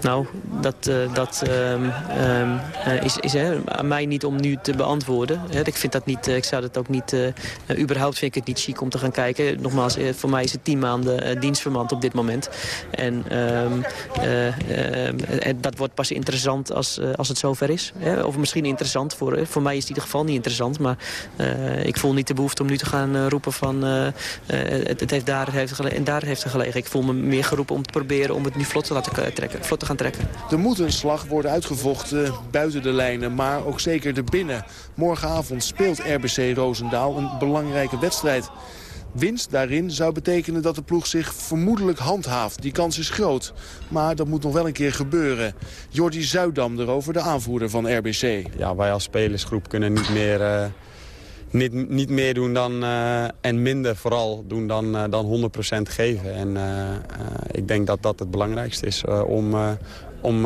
Nou, dat, eh, dat ehm, ehm, eh, is, is aan mij niet om nu te beantwoorden. Ik, vind dat niet, eh, ik zou dat ook niet... überhaupt vind ik het niet chic om te gaan kijken. Nogmaals, voor mij is het tien maanden dienstverband op dit moment. En ehm, eh, ehm, dat wordt pas interessant als, als het zover is. Hè. Of misschien interessant. Voor, voor mij is het in ieder geval niet interessant. Maar ik voel niet de behoefte om nu te gaan roepen van... het, het heeft daar het heeft gele- en daar heeft het gelegen. Ik voel me meer geroepen om te proberen om het nu vlot te laten trekken. Vlot te gaan trekken. Er moet een slag worden uitgevochten buiten de lijnen, maar ook zeker erbinnen. Morgenavond speelt RBC Roosendaal een belangrijke wedstrijd. Winst daarin zou betekenen dat de ploeg zich vermoedelijk handhaaft. Die kans is groot, maar dat moet nog wel een keer gebeuren. Jordi Zuidam erover, de aanvoerder van RBC. ja, wij als spelersgroep kunnen niet meer, eh, niet, niet meer doen dan, eh, en minder vooral doen dan, eh, dan 100% geven. En eh, ik denk dat dat het belangrijkste is om, om,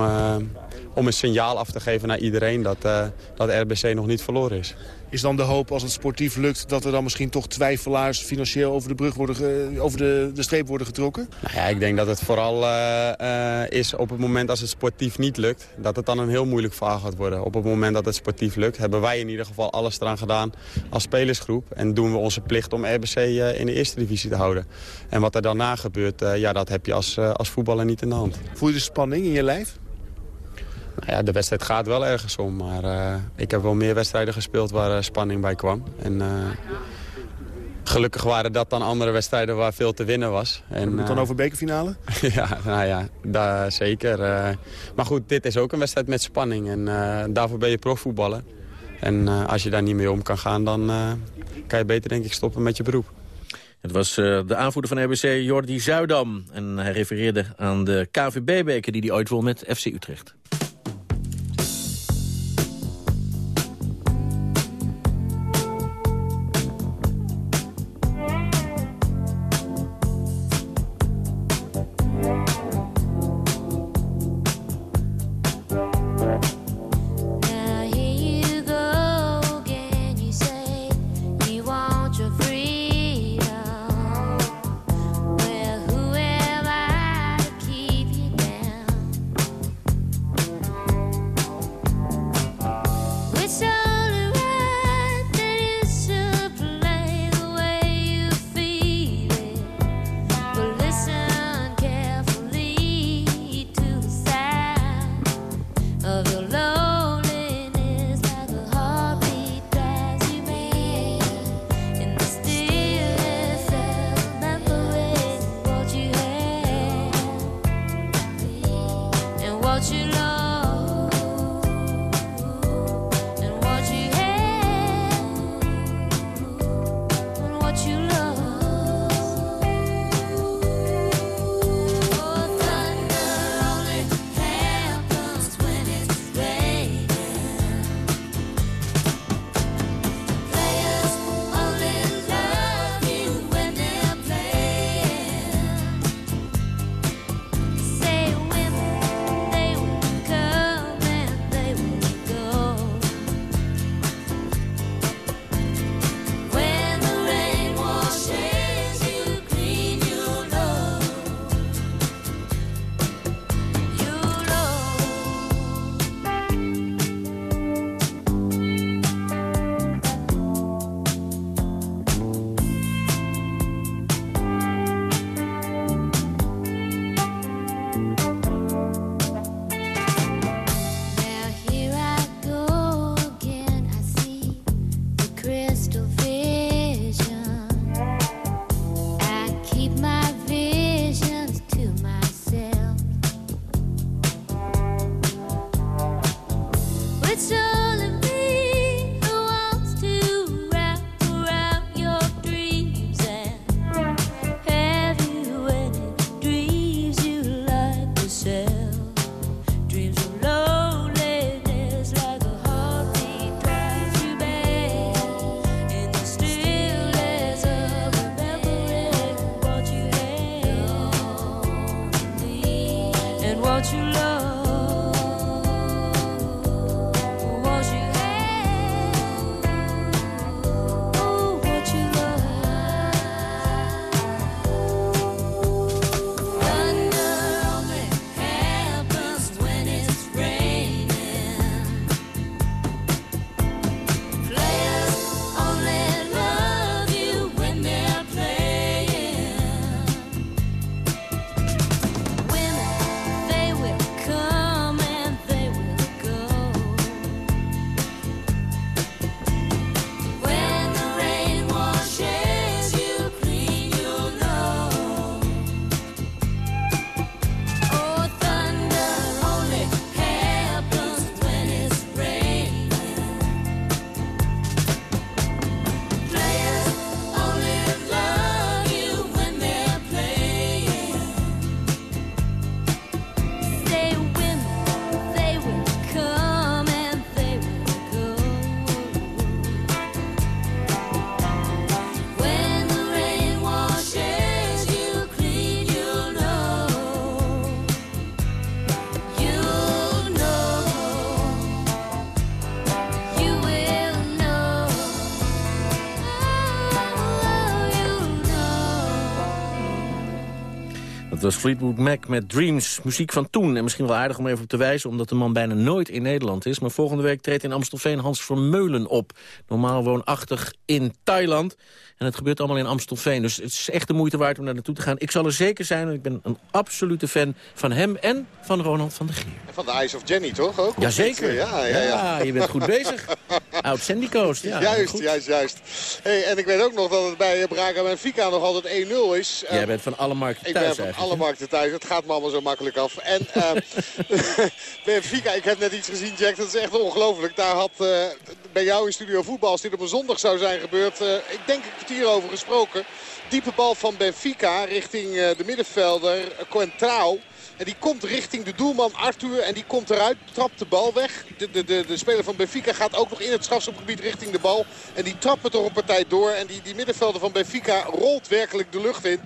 om een signaal af te geven naar iedereen dat, dat RBC nog niet verloren is. Is dan de hoop als het sportief lukt dat er dan misschien toch twijfelaars financieel over de, brug worden ge- over de, de streep worden getrokken? Nou ja, ik denk dat het vooral eh, eh, is op het moment als het sportief niet lukt... dat het dan een heel moeilijk verhaal gaat worden. Op het moment dat het sportief lukt, hebben wij in ieder geval alles eraan gedaan als spelersgroep. En doen we onze plicht om RBC eh, in de eerste divisie te houden. En wat er daarna gebeurt, eh, ja, dat heb je als, eh, als voetballer niet in de hand. Voel je de spanning in je lijf? Nou ja, de wedstrijd gaat wel ergens om. Maar eh, ik heb wel meer wedstrijden gespeeld waar eh, spanning bij kwam. En eh, gelukkig waren dat dan andere wedstrijden waar veel te winnen was. En, het dan over bekerfinale? ja, nou ja, daar zeker. eh. maar goed, dit is ook een wedstrijd met spanning. En eh, daarvoor ben je profvoetballer. En eh, als je daar niet mee om kan gaan, dan eh, kan je beter denk ik stoppen met je beroep. Het was eh, de aanvoerder van RBC, Jordi Zuidam. En hij refereerde aan de KVB-beker die hij ooit won met FC Utrecht. Dat was Fleetwood Mac met Dreams, muziek van toen. En misschien wel aardig om even op te wijzen... omdat de man bijna nooit in Nederland is. Maar volgende week treedt in Amstelveen Hans Vermeulen op. Normaal woonachtig in Thailand. En het gebeurt allemaal in Amstelveen. Dus het is echt de moeite waard om daar naartoe te gaan. Ik zal er zeker zijn, en ik ben een absolute fan van hem... en van Ronald van der Geer. En van de Eyes of Jenny, toch? Ook? Jazeker. niet? Ja, ja, ja. je bent goed bezig. Oud Sandy Coast, ja. juist, goed. juist, juist. Hey, en ik weet ook nog dat het bij Braga Benfica nog altijd 1-0 is. Jij bent van alle markten thuis eigenlijk, alle markten thuis. Het gaat me allemaal zo makkelijk af. En eh Benfica, ik heb net iets gezien, Jack. Dat is echt ongelooflijk. Daar had eh, bij jou in Studio Voetbal, als dit op een zondag zou zijn gebeurd... eh, ik denk een kwartier over gesproken. Diepe bal van Benfica richting eh, de middenvelder Coentrao. En die komt richting de doelman Arthur en die komt eruit, trapt de bal weg. De, de, de, de speler van Benfica gaat ook nog in het strafschopgebied richting de bal. En die trapt het er op partij door. En die, die middenvelder van Benfica rolt werkelijk de lucht in.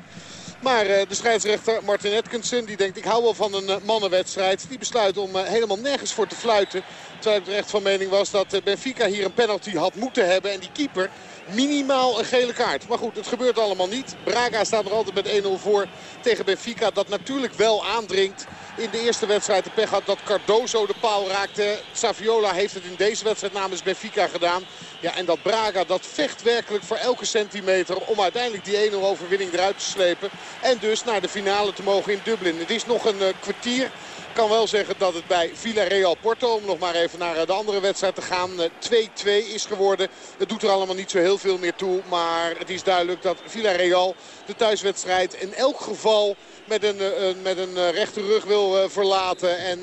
Maar eh, de scheidsrechter Martin Atkinson die denkt ik hou wel van een eh, mannenwedstrijd. Die besluit om eh, helemaal nergens voor te fluiten. Terwijl ik er echt van mening was dat Benfica hier een penalty had moeten hebben. En die keeper minimaal een gele kaart. Maar goed, het gebeurt allemaal niet. Braga staat nog altijd met 1-0 voor tegen Benfica. Dat natuurlijk wel aandringt. In de eerste wedstrijd de pech had dat Cardozo de paal raakte. Saviola heeft het in deze wedstrijd namens Benfica gedaan. Ja, en dat Braga dat vecht werkelijk voor elke centimeter om uiteindelijk die 1-0 overwinning eruit te slepen. En dus naar de finale te mogen in Dublin. Het is nog een eh, kwartier. Ik kan wel zeggen dat het bij Villarreal Porto, om nog maar even naar eh, de andere wedstrijd te gaan, eh, 2-2 is geworden. Het doet er allemaal niet zo heel veel meer toe. Maar het is duidelijk dat Villarreal de thuiswedstrijd in elk geval met een, eh, een- met een eh, rechte rug wil eh, verlaten. En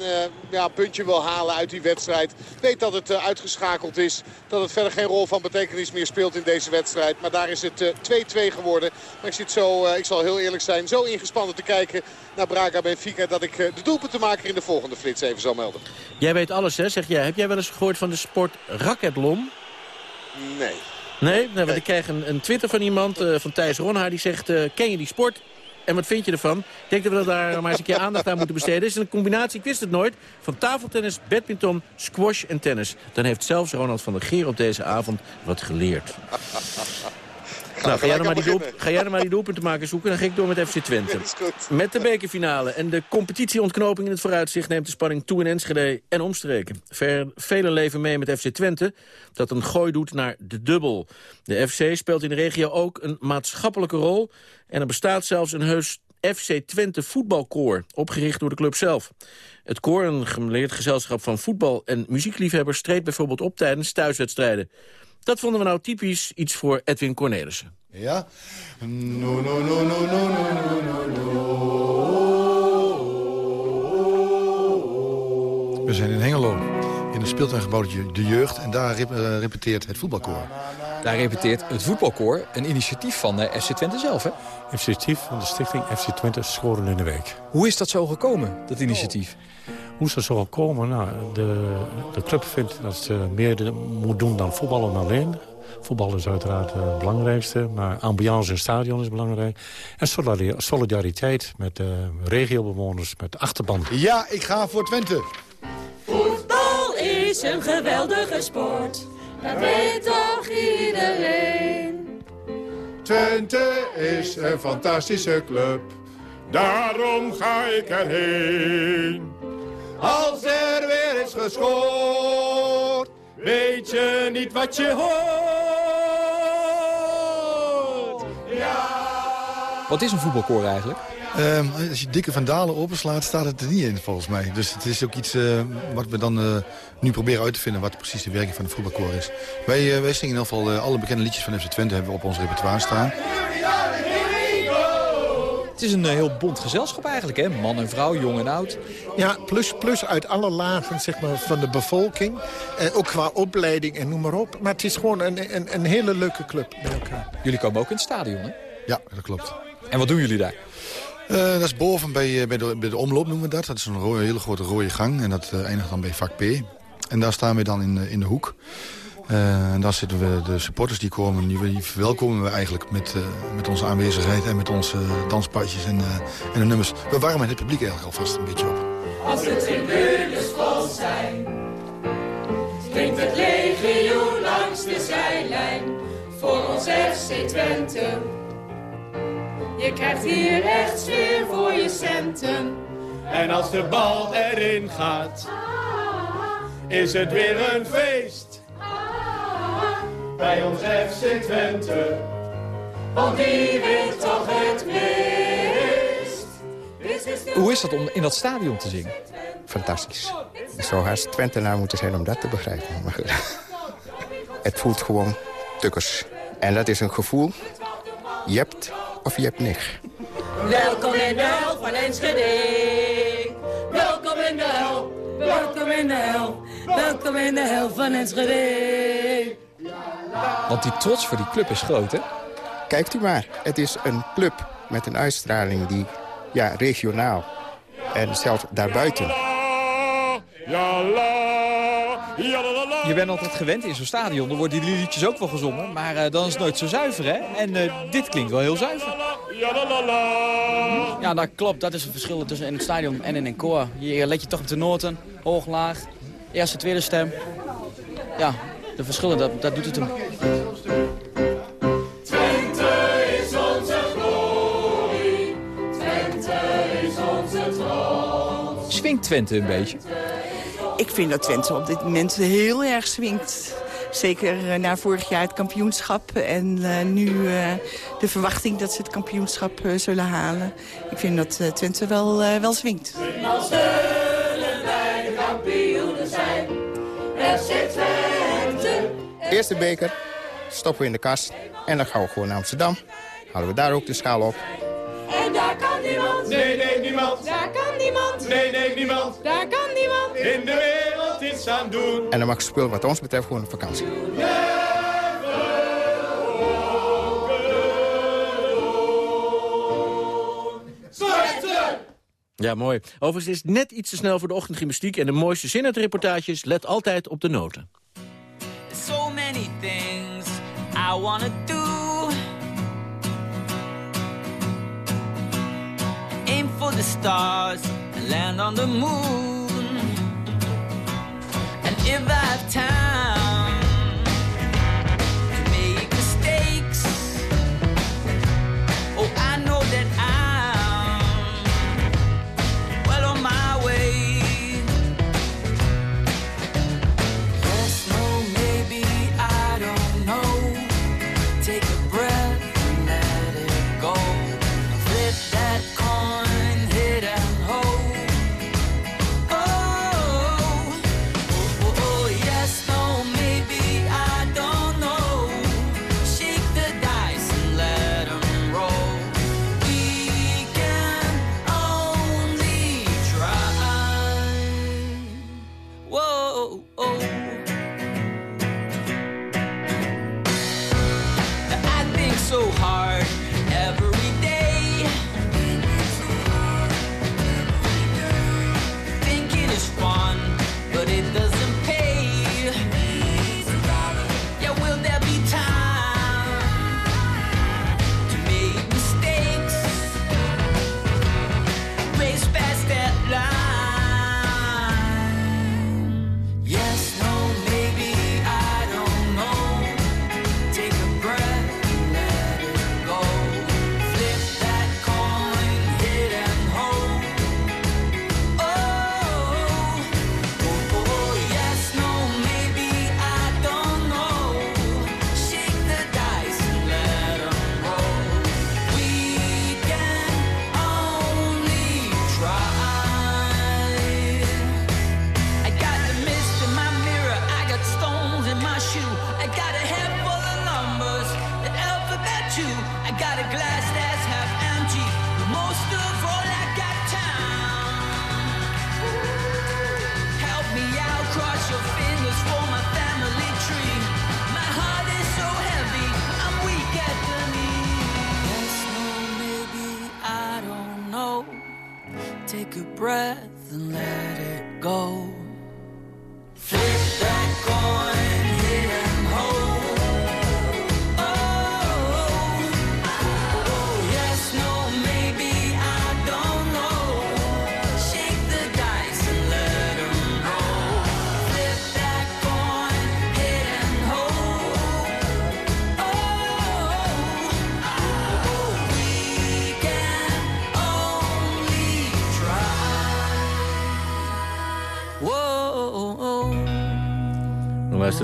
ja, een puntje wil halen uit die wedstrijd. Weet dat het uitgeschakeld is. Dat het verder geen rol van betekenis meer speelt in deze wedstrijd. Maar daar is het eh, 2-2 geworden. Maar ik, zit zo, ik zal heel eerlijk zijn, zo ingespannen te kijken naar Braga Benfica... dat ik de doelpuntenmaker in de volgende flits even zal melden. Jij weet alles, hè, zeg jij. Heb jij wel eens gehoord van de sport racketlon? Nee. Nee? Nou, want ik krijg een, een Twitter van iemand, van Thijs Ronhaar, die zegt... ken je die sport? En wat vind je ervan? Ik denk dat we daar maar eens een keer aandacht aan moeten besteden. Het is een combinatie, ik wist het nooit, van tafeltennis, badminton, squash en tennis. Dan heeft zelfs Ronald van der Geer op deze avond wat geleerd. Nou, ga jij, maar die ga jij dan maar die doelpunten maken zoeken, dan ga ik door met FC Twente. Met de bekerfinale en de competitieontknoping in het vooruitzicht... neemt de spanning toe in Enschede en omstreken. Velen leven mee met FC Twente, dat een gooi doet naar de dubbel. De FC speelt in de regio ook een maatschappelijke rol... en er bestaat zelfs een heus FC Twente voetbalkoor, opgericht door de club zelf. Het koor, een gemeleerd gezelschap van voetbal- en muziekliefhebbers... treedt bijvoorbeeld op tijdens thuiswedstrijden. Dat vonden we nou typisch iets voor Edwin Cornelissen. Ja. No, no, no, no, no, no, no, no. We zijn in Hengelo, in een speeltuingebouwtje De Jeugd. En daar rep- eh, repeteert het voetbalkoor. Daar repeteert het voetbalkoor, een initiatief van de FC Twente zelf, hè? Initiatief van de stichting FC Twente Scoren in de Week. Hoe is dat zo gekomen, dat initiatief? Is dat zo gekomen? Nou, de, de club vindt dat ze meer de- moet doen dan voetballen alleen. Voetbal is uiteraard eh, het belangrijkste, maar ambiance in het stadion is belangrijk. En solidari- solidariteit met de regiobewoners, met de achterban. Ja, ik ga voor Twente. Voetbal is een geweldige sport. Dat weet toch iedereen. Twente is een fantastische club. Daarom ga ik erheen. Als er weer is gescoord, weet je niet wat je hoort. Wat is een voetbalkoor eigenlijk? Ehm, als je dikke vandalen openslaat, staat het er niet in volgens mij. Dus het is ook iets eh, wat we dan eh, nu proberen uit te vinden... wat precies de werking van het voetbalkoor is. Wij, eh, wij zingen in ieder geval eh, alle bekende liedjes van FC Twente... hebben we op ons repertoire staan. Het is een eh, heel bond gezelschap eigenlijk, hè? Man en vrouw, jong en oud. Ja, plus, plus uit alle lagen zeg maar, van de bevolking. Eh, ook qua opleiding en noem maar op. Maar het is gewoon een, een, een hele leuke club bij elkaar. Jullie komen ook in het stadion, hè? Ja, dat klopt. En wat doen jullie daar? Eh, dat is boven bij, eh, bij, de, bij de omloop noemen we dat. Dat is een rode, hele grote rode gang en dat eindigt dan bij vak P. En daar staan we dan in, in de hoek. Eh, en daar zitten we de supporters die komen, die, verwelkomen we eigenlijk met, eh, met onze aanwezigheid en met onze danspadjes en, eh, en de nummers. We warmen het publiek eigenlijk alvast een beetje op. Als de tribunes vol zijn, klinkt het legioen langs de zijlijn voor ons FC Twente. Je krijgt hier echt sfeer voor je centen. En als de bal erin gaat, is het weer een feest. Bij ons FC Twente, want die wint toch het meest. Hoe is dat om in dat stadion te zingen? Fantastisch. Je zou haast Twentenaar moeten zijn om dat te begrijpen. Maar goed. Het voelt gewoon tukkers. En dat is een gevoel. Je hebt of je hebt niks. Welkom in de hel van Enschede. Welkom in de hel. Welkom in de hel. Welkom in de hel van Enschede. Want die trots voor die club is groot, hè? Kijkt u maar. Het is een club met een uitstraling die ja, regionaal en zelfs daarbuiten. Je bent altijd gewend in zo'n stadion. Dan worden die liedjes ook wel gezongen. Maar eh, dan is het nooit zo zuiver, hè? En eh, dit klinkt wel heel zuiver. Ja, dat klopt. Dat is het verschil tussen in het stadion en in een koor. Hier let je toch op de noten, hoog, laag, eerste, tweede stem. Ja, de verschillen, dat, dat doet het hem. Twente is onze glorie. Twente is onze trots. Swingt Twente een beetje? Ik vind dat Twente op dit moment heel erg swingt. Zeker eh, na vorig jaar het kampioenschap en eh, nu eh, de verwachting dat ze het kampioenschap eh, zullen halen. Ik vind dat Twente wel, wel swingt. Dan zullen wij de kampioenen zijn. FC Twente. Eerste beker stoppen we in de kast. En dan gaan we gewoon naar Amsterdam. Halen we daar ook de schaal op. En daar kan niemand. Nee, nee, niemand. Daar kan niemand. Nee, nee, niemand. Daar kan niemand. In de wereld iets aan doen. En dan mag het spul wat ons betreft gewoon op vakantie. Ja, mooi. Overigens is het net iets te snel voor de ochtendgymnastiek... en de mooiste zin uit de reportages let altijd op de noten. I wanna do. Aim for the stars and land on the moon. And if I have time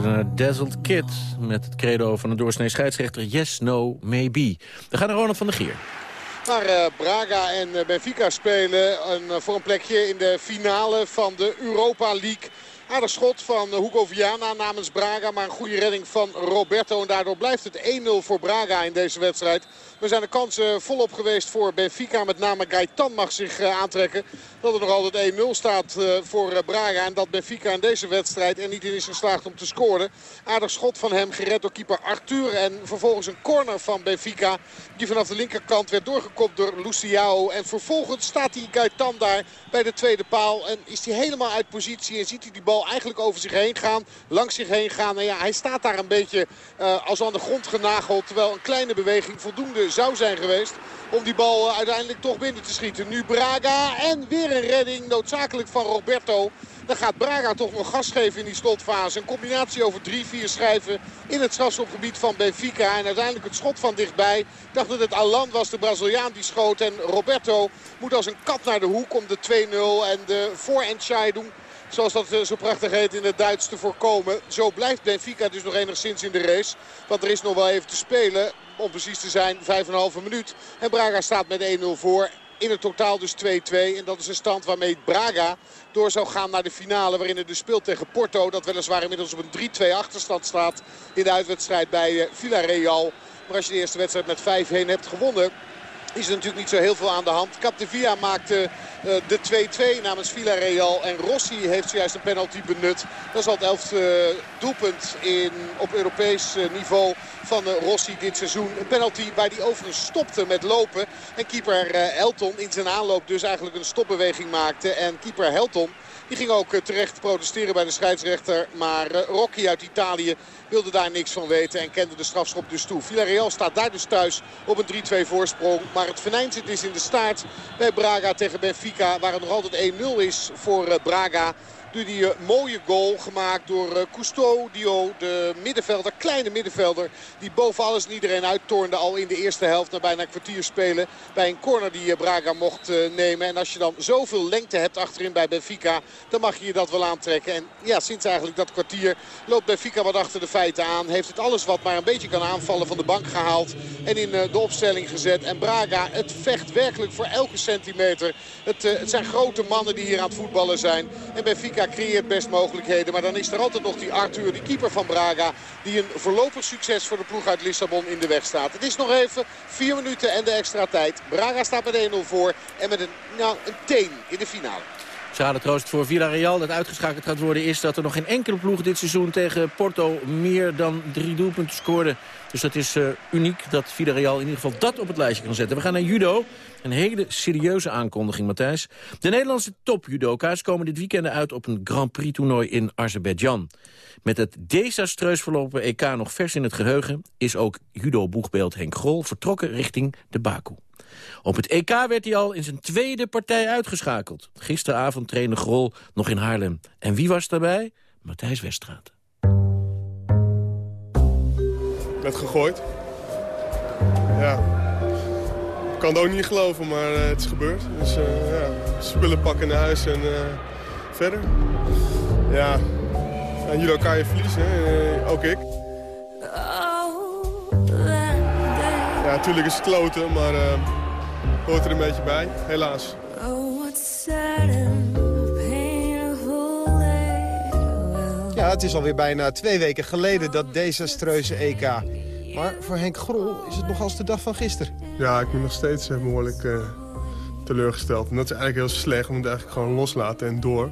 naar Dazzled Kid... met het credo van de doorsnee scheidsrechter Yes, No, Maybe. We gaan naar Ronald van der Gier. Waar eh, Braga en eh, Benfica spelen eh, voor een plekje in de finale van de Europa League. Aardig schot van eh, Hugo Viana namens Braga. Maar een goede redding van Roberto. En daardoor blijft het 1-0 voor Braga in deze wedstrijd. Er zijn de kansen volop geweest voor Benfica. Met name Gaetan mag zich eh, aantrekken. Dat er nog altijd 1-0 staat eh, voor Braga. En dat Benfica in deze wedstrijd er niet in is geslaagd om te scoren. Aardig schot van hem. Gered door keeper Arthur. En vervolgens een corner van Benfica. Die vanaf de linkerkant werd doorgekopt door Luciao. En vervolgens staat die Gaetan daar bij de tweede paal. En is hij helemaal uit positie. En ziet hij die bal eigenlijk over zich heen gaan. Langs zich heen gaan. En ja, hij staat daar een beetje eh, als aan de grond genageld. Terwijl een kleine beweging voldoende zou zijn geweest. Om die bal eh, uiteindelijk toch binnen te schieten. Nu Braga. En weer een redding. Noodzakelijk van Roberto. Dan gaat Braga toch nog gas geven in die slotfase. Een combinatie over 3-4 schrijven in het strafschopgebied van Benfica. En uiteindelijk het schot van dichtbij. Ik dacht dat het Alan was, de Braziliaan die schoot. En Roberto moet als een kat naar de hoek om de 2-0 en de shy doen. Zoals dat eh, zo prachtig heet in het Duits te voorkomen. Zo blijft Benfica dus nog enigszins in de race. Want er is nog wel even te spelen. Om precies te zijn 5,5 minuut. En Braga staat met 1-0 voor. In het totaal dus 2-2. En dat is een stand waarmee Braga door zou gaan naar de finale. Waarin het dus speelt tegen Porto. Dat weliswaar inmiddels op een 3-2 achterstand staat. In de uitwedstrijd bij eh, Villarreal. Maar als je de eerste wedstrijd met 5-1 hebt gewonnen is er natuurlijk niet zo heel veel aan de hand. Capdevia maakte uh, de 2-2 namens Villarreal. En Rossi heeft zojuist een penalty benut. Dat is al het elfde uh, doelpunt in, op Europees uh, niveau van Rossi dit seizoen. Een penalty waar hij overigens stopte met lopen. En keeper Helton in zijn aanloop dus eigenlijk een stopbeweging maakte. En keeper Helton... Die ging ook terecht protesteren bij de scheidsrechter. Maar Rocky uit Italië wilde daar niks van weten en kende de strafschop dus toe. Villarreal staat daar dus thuis op een 3-2 voorsprong. Maar het venijn zit is in de staart bij Braga tegen Benfica. Waar het nog altijd 1-0 is voor Braga. Nu die uh, mooie goal gemaakt door uh, Custodio, de middenvelder, kleine middenvelder. Die boven alles en iedereen uittornde al in de eerste helft na bijna een kwartier spelen. Bij een corner die uh, Braga mocht nemen. En als je dan zoveel lengte hebt achterin bij Benfica, dan mag je je dat wel aantrekken. En ja, sinds eigenlijk dat kwartier loopt Benfica wat achter de feiten aan. Heeft het alles wat maar een beetje kan aanvallen van de bank gehaald. En in de opstelling gezet. En Braga, het vecht werkelijk voor elke centimeter. Het, het zijn grote mannen die hier aan het voetballen zijn. En Benfica creëert best mogelijkheden. Maar dan is er altijd nog die Arthur, die keeper van Braga. Die een voorlopig succes voor de ploeg uit Lissabon in de weg staat. Het is nog even vier minuten en de extra tijd. Braga staat met 1-0 voor. En met een, nou, een teen in de finale. Schade troost voor Villarreal dat uitgeschakeld gaat worden... is dat er nog geen enkele ploeg dit seizoen tegen Porto meer dan drie doelpunten scoorde. Dus dat is uh, uniek dat Villarreal in ieder geval dat op het lijstje kan zetten. We gaan naar judo. Een hele serieuze aankondiging, Matthijs. De Nederlandse top-judoka's komen dit weekend uit op een Grand Prix toernooi in Azerbeidzjan. Met het desastreus verlopen EK nog vers in het geheugen... is ook judo-boegbeeld Henk Grol vertrokken richting de Baku. Op het EK werd hij al in zijn tweede partij uitgeschakeld. Gisteravond trainde Grol nog in Haarlem. En wie was daarbij? Matthijs Westraat. Werd gegooid. Ja. Ik kan het ook niet geloven, maar uh, het is gebeurd. Dus uh, ja, spullen pakken naar huis en uh, verder. Ja, en jullie elkaar je verliezen, ook ik. Ja, natuurlijk is het kloten, maar hoort er een beetje bij, helaas. Het is alweer bijna twee weken geleden dat desastreuze EK. Maar voor Henk Grol is het nog als de dag van gisteren. Ja, ik ben nog steeds behoorlijk uh, teleurgesteld. En dat is eigenlijk heel slecht. We moeten eigenlijk gewoon loslaten en door.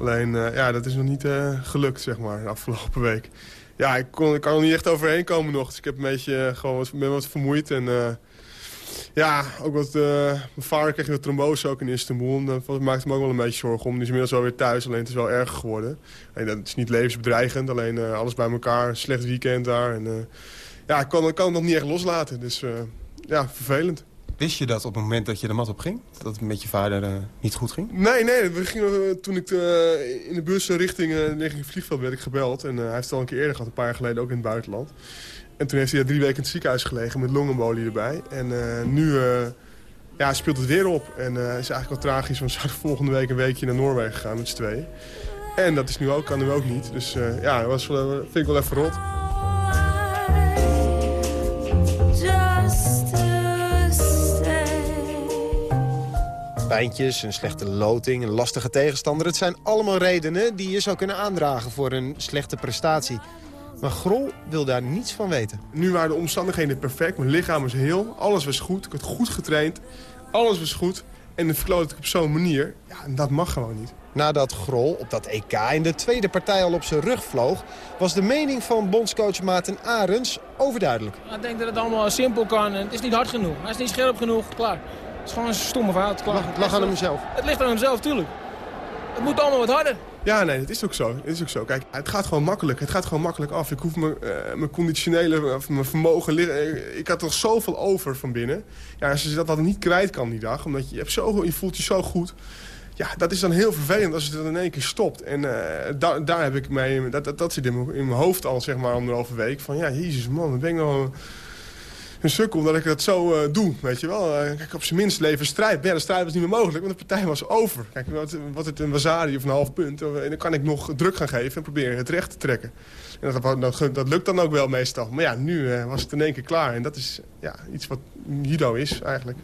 Alleen, uh, ja, dat is nog niet gelukt, zeg maar, de afgelopen week. Ja, ik, kon, ik kan er niet echt overheen komen nog. Dus ik heb een beetje gewoon ben wat vermoeid. En ja, ook wat... mijn vader kreeg een trombose ook in Istanbul. En dat maakte me ook wel een beetje zorgen om. Die is inmiddels alweer thuis, alleen het is wel erger geworden. En dat is niet levensbedreigend, alleen alles bij elkaar. Slecht weekend daar. En, ja, ik kan, kan het nog niet echt loslaten. Dus uh, ja, vervelend. Wist je dat op het moment dat je de mat op ging? Dat het met je vader uh, niet goed ging? Nee, nee. We gingen, toen ik uh, in de bus richting, richting het vliegveld werd ik gebeld. En hij heeft het al een keer eerder gehad, een paar jaar geleden ook in het buitenland. En toen heeft hij drie weken in het ziekenhuis gelegen met longembolie erbij. En nu ja, speelt het weer op. En het is eigenlijk wel tragisch, want we zouden volgende week een weekje naar Noorwegen gaan met z'n tweeën. En dat is nu ook, kan nu ook niet. Dus eh, ja, dat was, vind ik wel even rot. Pijntjes, een slechte loting, een lastige tegenstander. Het zijn allemaal redenen die je zou kunnen aandragen voor een slechte prestatie. Maar Grol wil daar niets van weten. Nu waren de omstandigheden perfect. Mijn lichaam was heel. Alles was goed. Ik had goed getraind. Alles was goed. En het verkloot ik op zo'n manier. Ja, en dat mag gewoon niet. Nadat Grol op dat EK in de tweede partij al op zijn rug vloog... was de mening van bondscoach Maarten Arends overduidelijk. Ik denk dat het allemaal simpel kan. en Het is niet hard genoeg. Hij is niet scherp genoeg. Klaar. Het is gewoon een stomme fout. Klaar. Het lag aan hemzelf. Het ligt aan hemzelf, tuurlijk. Het moet allemaal wat harder. Ja, nee, het is ook zo. Het is ook zo. Kijk, het gaat gewoon makkelijk. Het gaat gewoon makkelijk af. Ik hoef mijn, eh, mijn conditionele, of mijn vermogen... eh, Ik had toch zoveel over van binnen. Ja, als je dat dan niet kwijt kan die dag, omdat je, je, hebt zo, je voelt je zo goed... Ja, dat is dan heel vervelend als het dan in één keer stopt. En eh, daar, daar heb ik mee... Dat, dat, dat zit in mijn, hoofd al, zeg maar, anderhalve week. Van ja, jezus man, dan ben ik een- een sukkel dat ik dat zo eh, doe, weet je wel. Eh, kijk, op zijn minst leven strijd. Ja, de strijd was niet meer mogelijk, want de partij was over. Kijk, wat, wat het een wasari of een half punt. dan kan ik nog druk gaan geven en proberen het recht te trekken. En dat, dat, lukt dan ook wel meestal. Maar ja, nu eh, was het in één keer klaar. En dat is ja, iets wat judo is, eigenlijk.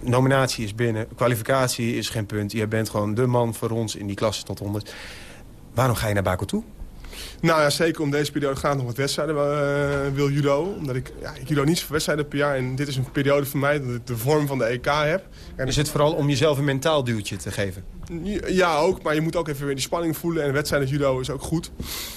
Nominatie is binnen, kwalificatie is geen punt. Je bent gewoon de man voor ons in die klasse tot 100. Waarom ga je naar Baku toe? Nou ja, zeker om deze periode gaat nog wat wedstrijden eh, wil judo. Omdat ik, ja, ik judo niet zoveel wedstrijden per jaar. En dit is een periode voor mij dat ik de vorm van de EK heb. En Is het vooral om jezelf een mentaal duwtje te geven? Ja, ook. Maar je moet ook even weer die spanning voelen. En wedstrijden judo is ook goed.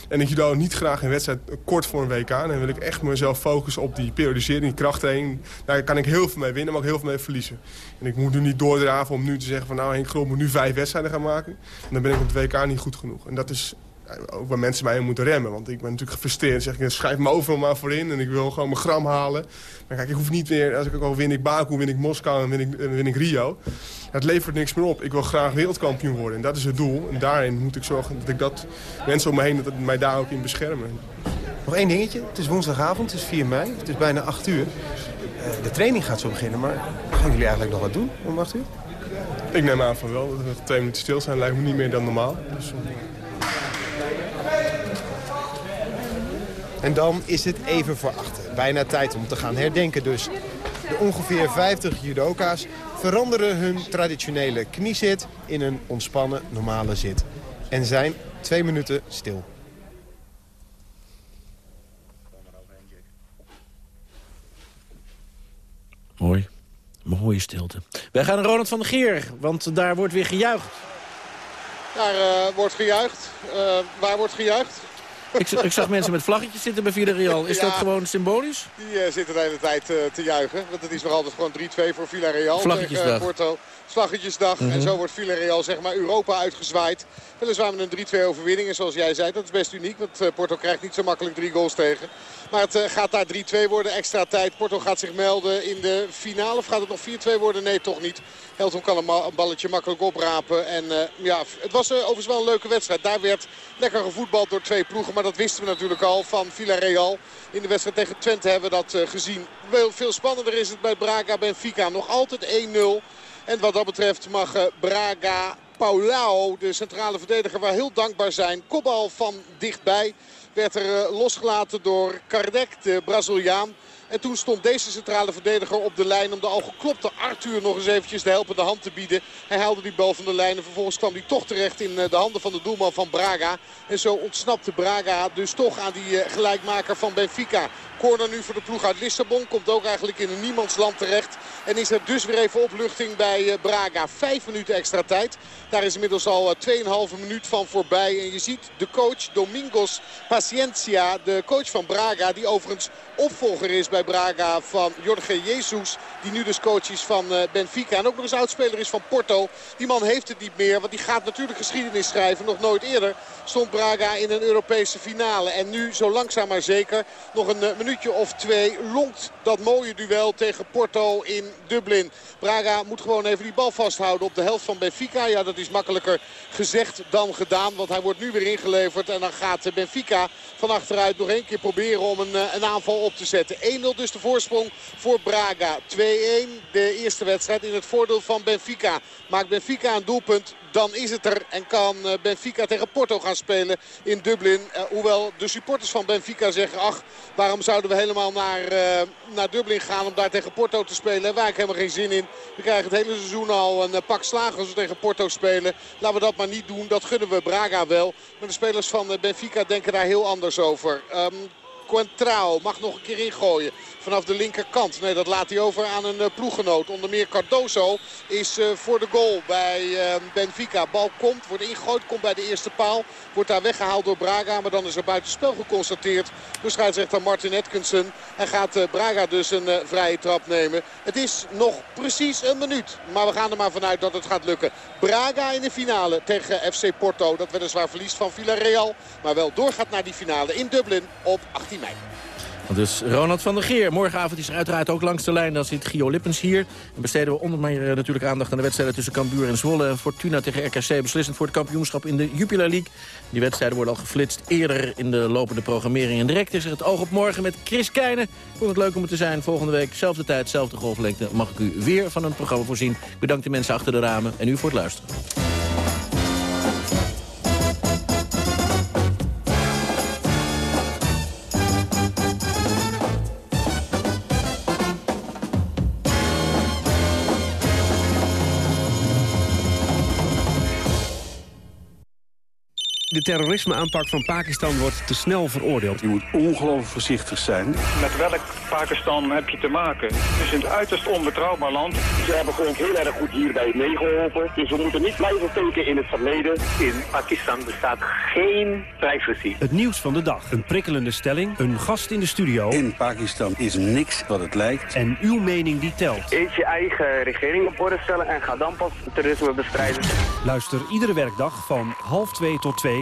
En ik judo niet graag een wedstrijd kort voor een WK. En dan wil ik echt mezelf focussen op die periodisering, die krachttraining. Daar kan ik heel veel mee winnen, maar ook heel veel mee verliezen. En ik moet nu niet doordraven om nu te zeggen van... nou, Henk Grol moet nu vijf wedstrijden gaan maken. En dan ben ik op het WK niet goed genoeg. En dat is ook waar mensen mij in moeten remmen. Want ik ben natuurlijk gefrustreerd. Dan zeg ik, schrijf me overal maar voor in. En ik wil gewoon mijn gram halen. Maar kijk, ik hoef niet meer... Als ik ook al win ik Baku, win ik Moskou en win ik, en win ik Rio. Het levert niks meer op. Ik wil graag wereldkampioen worden. En dat is het doel. En daarin moet ik zorgen dat ik dat... Mensen om me heen, dat mij daar ook in beschermen. Nog één dingetje. Het is woensdagavond, het is 4 mei. Het is bijna 8 uur. Eh, de training gaat zo beginnen, maar gaan jullie eigenlijk nog wat doen om 8 uur? Ik neem aan van wel. Dat we twee minuten stil zijn lijkt me niet meer dan normaal. Dus, eh, En dan is het even voor achter. Bijna tijd om te gaan herdenken dus. De ongeveer 50 judoka's veranderen hun traditionele kniezit in een ontspannen normale zit. En zijn twee minuten stil. Mooi. Mooie stilte. Wij gaan naar Ronald van der Geer, want daar wordt weer gejuicht. Daar eh, wordt gejuicht. Eh, waar wordt gejuicht? Ik, ik zag mensen met vlaggetjes zitten bij Villarreal. Is dat gewoon symbolisch? Die eh, zitten de hele tijd eh, te juichen. Want het is nog altijd gewoon 3-2 voor Villarreal Vlaggetjesdag. tegen Porto. Vlaggetjesdag. Mhm. En zo wordt Villarreal zeg maar Europa uitgezwaaid. Weliswaar met een 3-2 overwinning. En zoals jij zei, dat is best uniek. Want eh, Porto krijgt niet zo makkelijk drie goals tegen. Maar het gaat daar 3-2 worden. Extra tijd. Porto gaat zich melden in de finale. Of gaat het nog 4-2 worden? Nee, toch niet. Helton kan een, balletje makkelijk oprapen. En eh, ja, het was eh, overigens wel een leuke wedstrijd. Daar werd lekker gevoetbald door twee ploegen. Maar dat wisten we natuurlijk al van Villarreal. In de wedstrijd tegen Twente hebben we dat eh, gezien. Wel veel spannender is het bij Braga Benfica. Nog altijd 1-0. En wat dat betreft mag Braga Paulao, de centrale verdediger, waar heel dankbaar zijn. Kopbal van dichtbij werd er eh, losgelaten door Kardec, de Braziliaan. En toen stond deze centrale verdediger op de lijn om de al geklopte Arthur nog eens eventjes de helpende hand te bieden. Hij haalde die bal van de lijn en vervolgens kwam hij toch terecht in eh, de handen van de doelman van Braga. En zo ontsnapte Braga dus toch aan die eh, gelijkmaker van Benfica. Corner nu voor de ploeg uit Lissabon. Komt ook eigenlijk in een niemandsland terecht. En is er dus weer even opluchting bij eh, Braga. Vijf minuten extra tijd. Daar is inmiddels al eh, 2,5 minuut van voorbij. En je ziet de coach Domingos Paciencia, de coach van Braga. Die overigens opvolger is bij Braga van Jorge Jesus. Die nu dus coach is van eh, Benfica. En ook nog eens oudspeler is van Porto. Die man heeft het niet meer. Want die gaat natuurlijk geschiedenis schrijven. Nog nooit eerder stond Braga in een Europese finale. En nu zo langzaam maar zeker nog een eh, minuutje of twee lonkt dat mooie duel tegen Porto in Dublin. Braga moet gewoon even die bal vasthouden op de helft van Benfica. Ja, dat is makkelijker gezegd dan gedaan. Want hij wordt nu weer ingeleverd. En dan gaat Benfica van achteruit nog één keer proberen om een, eh, een aanval op te zetten. 1-0 dus de voorsprong voor Braga. 2-1 de eerste wedstrijd in het voordeel van Benfica. Maakt Benfica een doelpunt dan is het er. En kan eh, Benfica tegen Porto gaan spelen in Dublin. Eh, hoewel de supporters van Benfica zeggen... ach, waarom zouden we helemaal naar, eh, naar Dublin gaan om daar tegen Porto te spelen? Daar heb ik helemaal geen zin in. We krijgen het hele seizoen al een pak slagen als we tegen Porto spelen. Laten we dat maar niet doen. Dat gunnen we Braga wel. Maar de spelers van Benfica denken daar heel anders over. Ehm Coentrao mag nog een keer ingooien vanaf de linkerkant. Nee, dat laat hij over aan een eh, ploeggenoot. Onder meer Cardoso is eh, voor de goal bij eh, Benfica. Bal komt, wordt ingegooid, komt bij de eerste paal. Wordt daar weggehaald door Braga, maar dan is er buitenspel geconstateerd. Door scheidsrechter Martin Atkinson. En gaat Braga dus een vrije trap nemen. Het is nog precies een minuut. Maar we gaan er maar vanuit dat het gaat lukken. Braga in de finale tegen FC Porto. Dat weliswaar verliest van Villarreal. Maar wel doorgaat naar die finale in Dublin op 18 mei. Dus Ronald van der Geer. Morgenavond is er uiteraard ook langs de lijn. Dan zit Gio Lippens hier. Dan besteden we onder meer eh, natuurlijk aandacht aan de wedstrijden tussen Cambuur en Zwolle. En Fortuna tegen RKC beslissend voor het kampioenschap in de Jupiler League. Die wedstrijden worden al geflitst eerder in de lopende programmering. En direct is er het oog op morgen met Chris Keijnen. Vond het leuk om te zijn. Volgende week, zelfde tijd, zelfde golflengte. Mag ik u weer van een programma voorzien. Ik bedank de mensen achter de ramen en u voor het luisteren. De terrorismeaanpak van Pakistan wordt te snel veroordeeld. Je moet ongelooflijk voorzichtig zijn. Met welk Pakistan heb je te maken? Het is een uiterst onbetrouwbaar land. Ze hebben gewoon heel erg goed hierbij meegeholpen. Dus we moeten niet blijven steken in het verleden. In Pakistan bestaat geen prijsregie. Het nieuws van de dag. Een prikkelende stelling. Een gast in de studio. In Pakistan is niks wat het lijkt. En uw mening die telt. Eet je eigen regering op orde stellen en ga dan pas terrorisme bestrijden. Luister iedere werkdag van half twee tot twee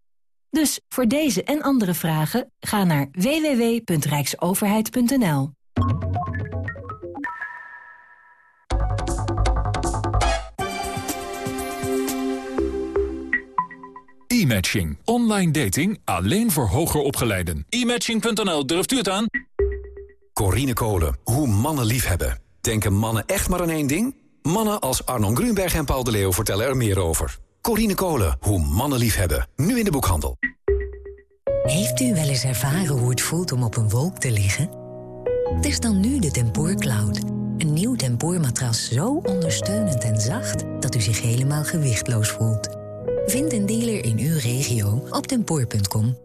Dus voor deze en andere vragen ga naar www.rijksoverheid.nl. E-matching. Online dating alleen voor hoger opgeleiden. E-matching.nl, durft u het aan? Corine Kolen, hoe mannen liefhebben. Denken mannen echt maar aan één ding? Mannen als Arnon Grunberg en Paul de Leeuw vertellen er meer over. Corine Kolen, hoe mannen liefhebben. Nu in de boekhandel. Heeft u wel eens ervaren hoe het voelt om op een wolk te liggen? Test dan nu de Tempoor Cloud. Een nieuw tempoormatras zo ondersteunend en zacht... dat u zich helemaal gewichtloos voelt. Vind een dealer in uw regio op tempoor.com.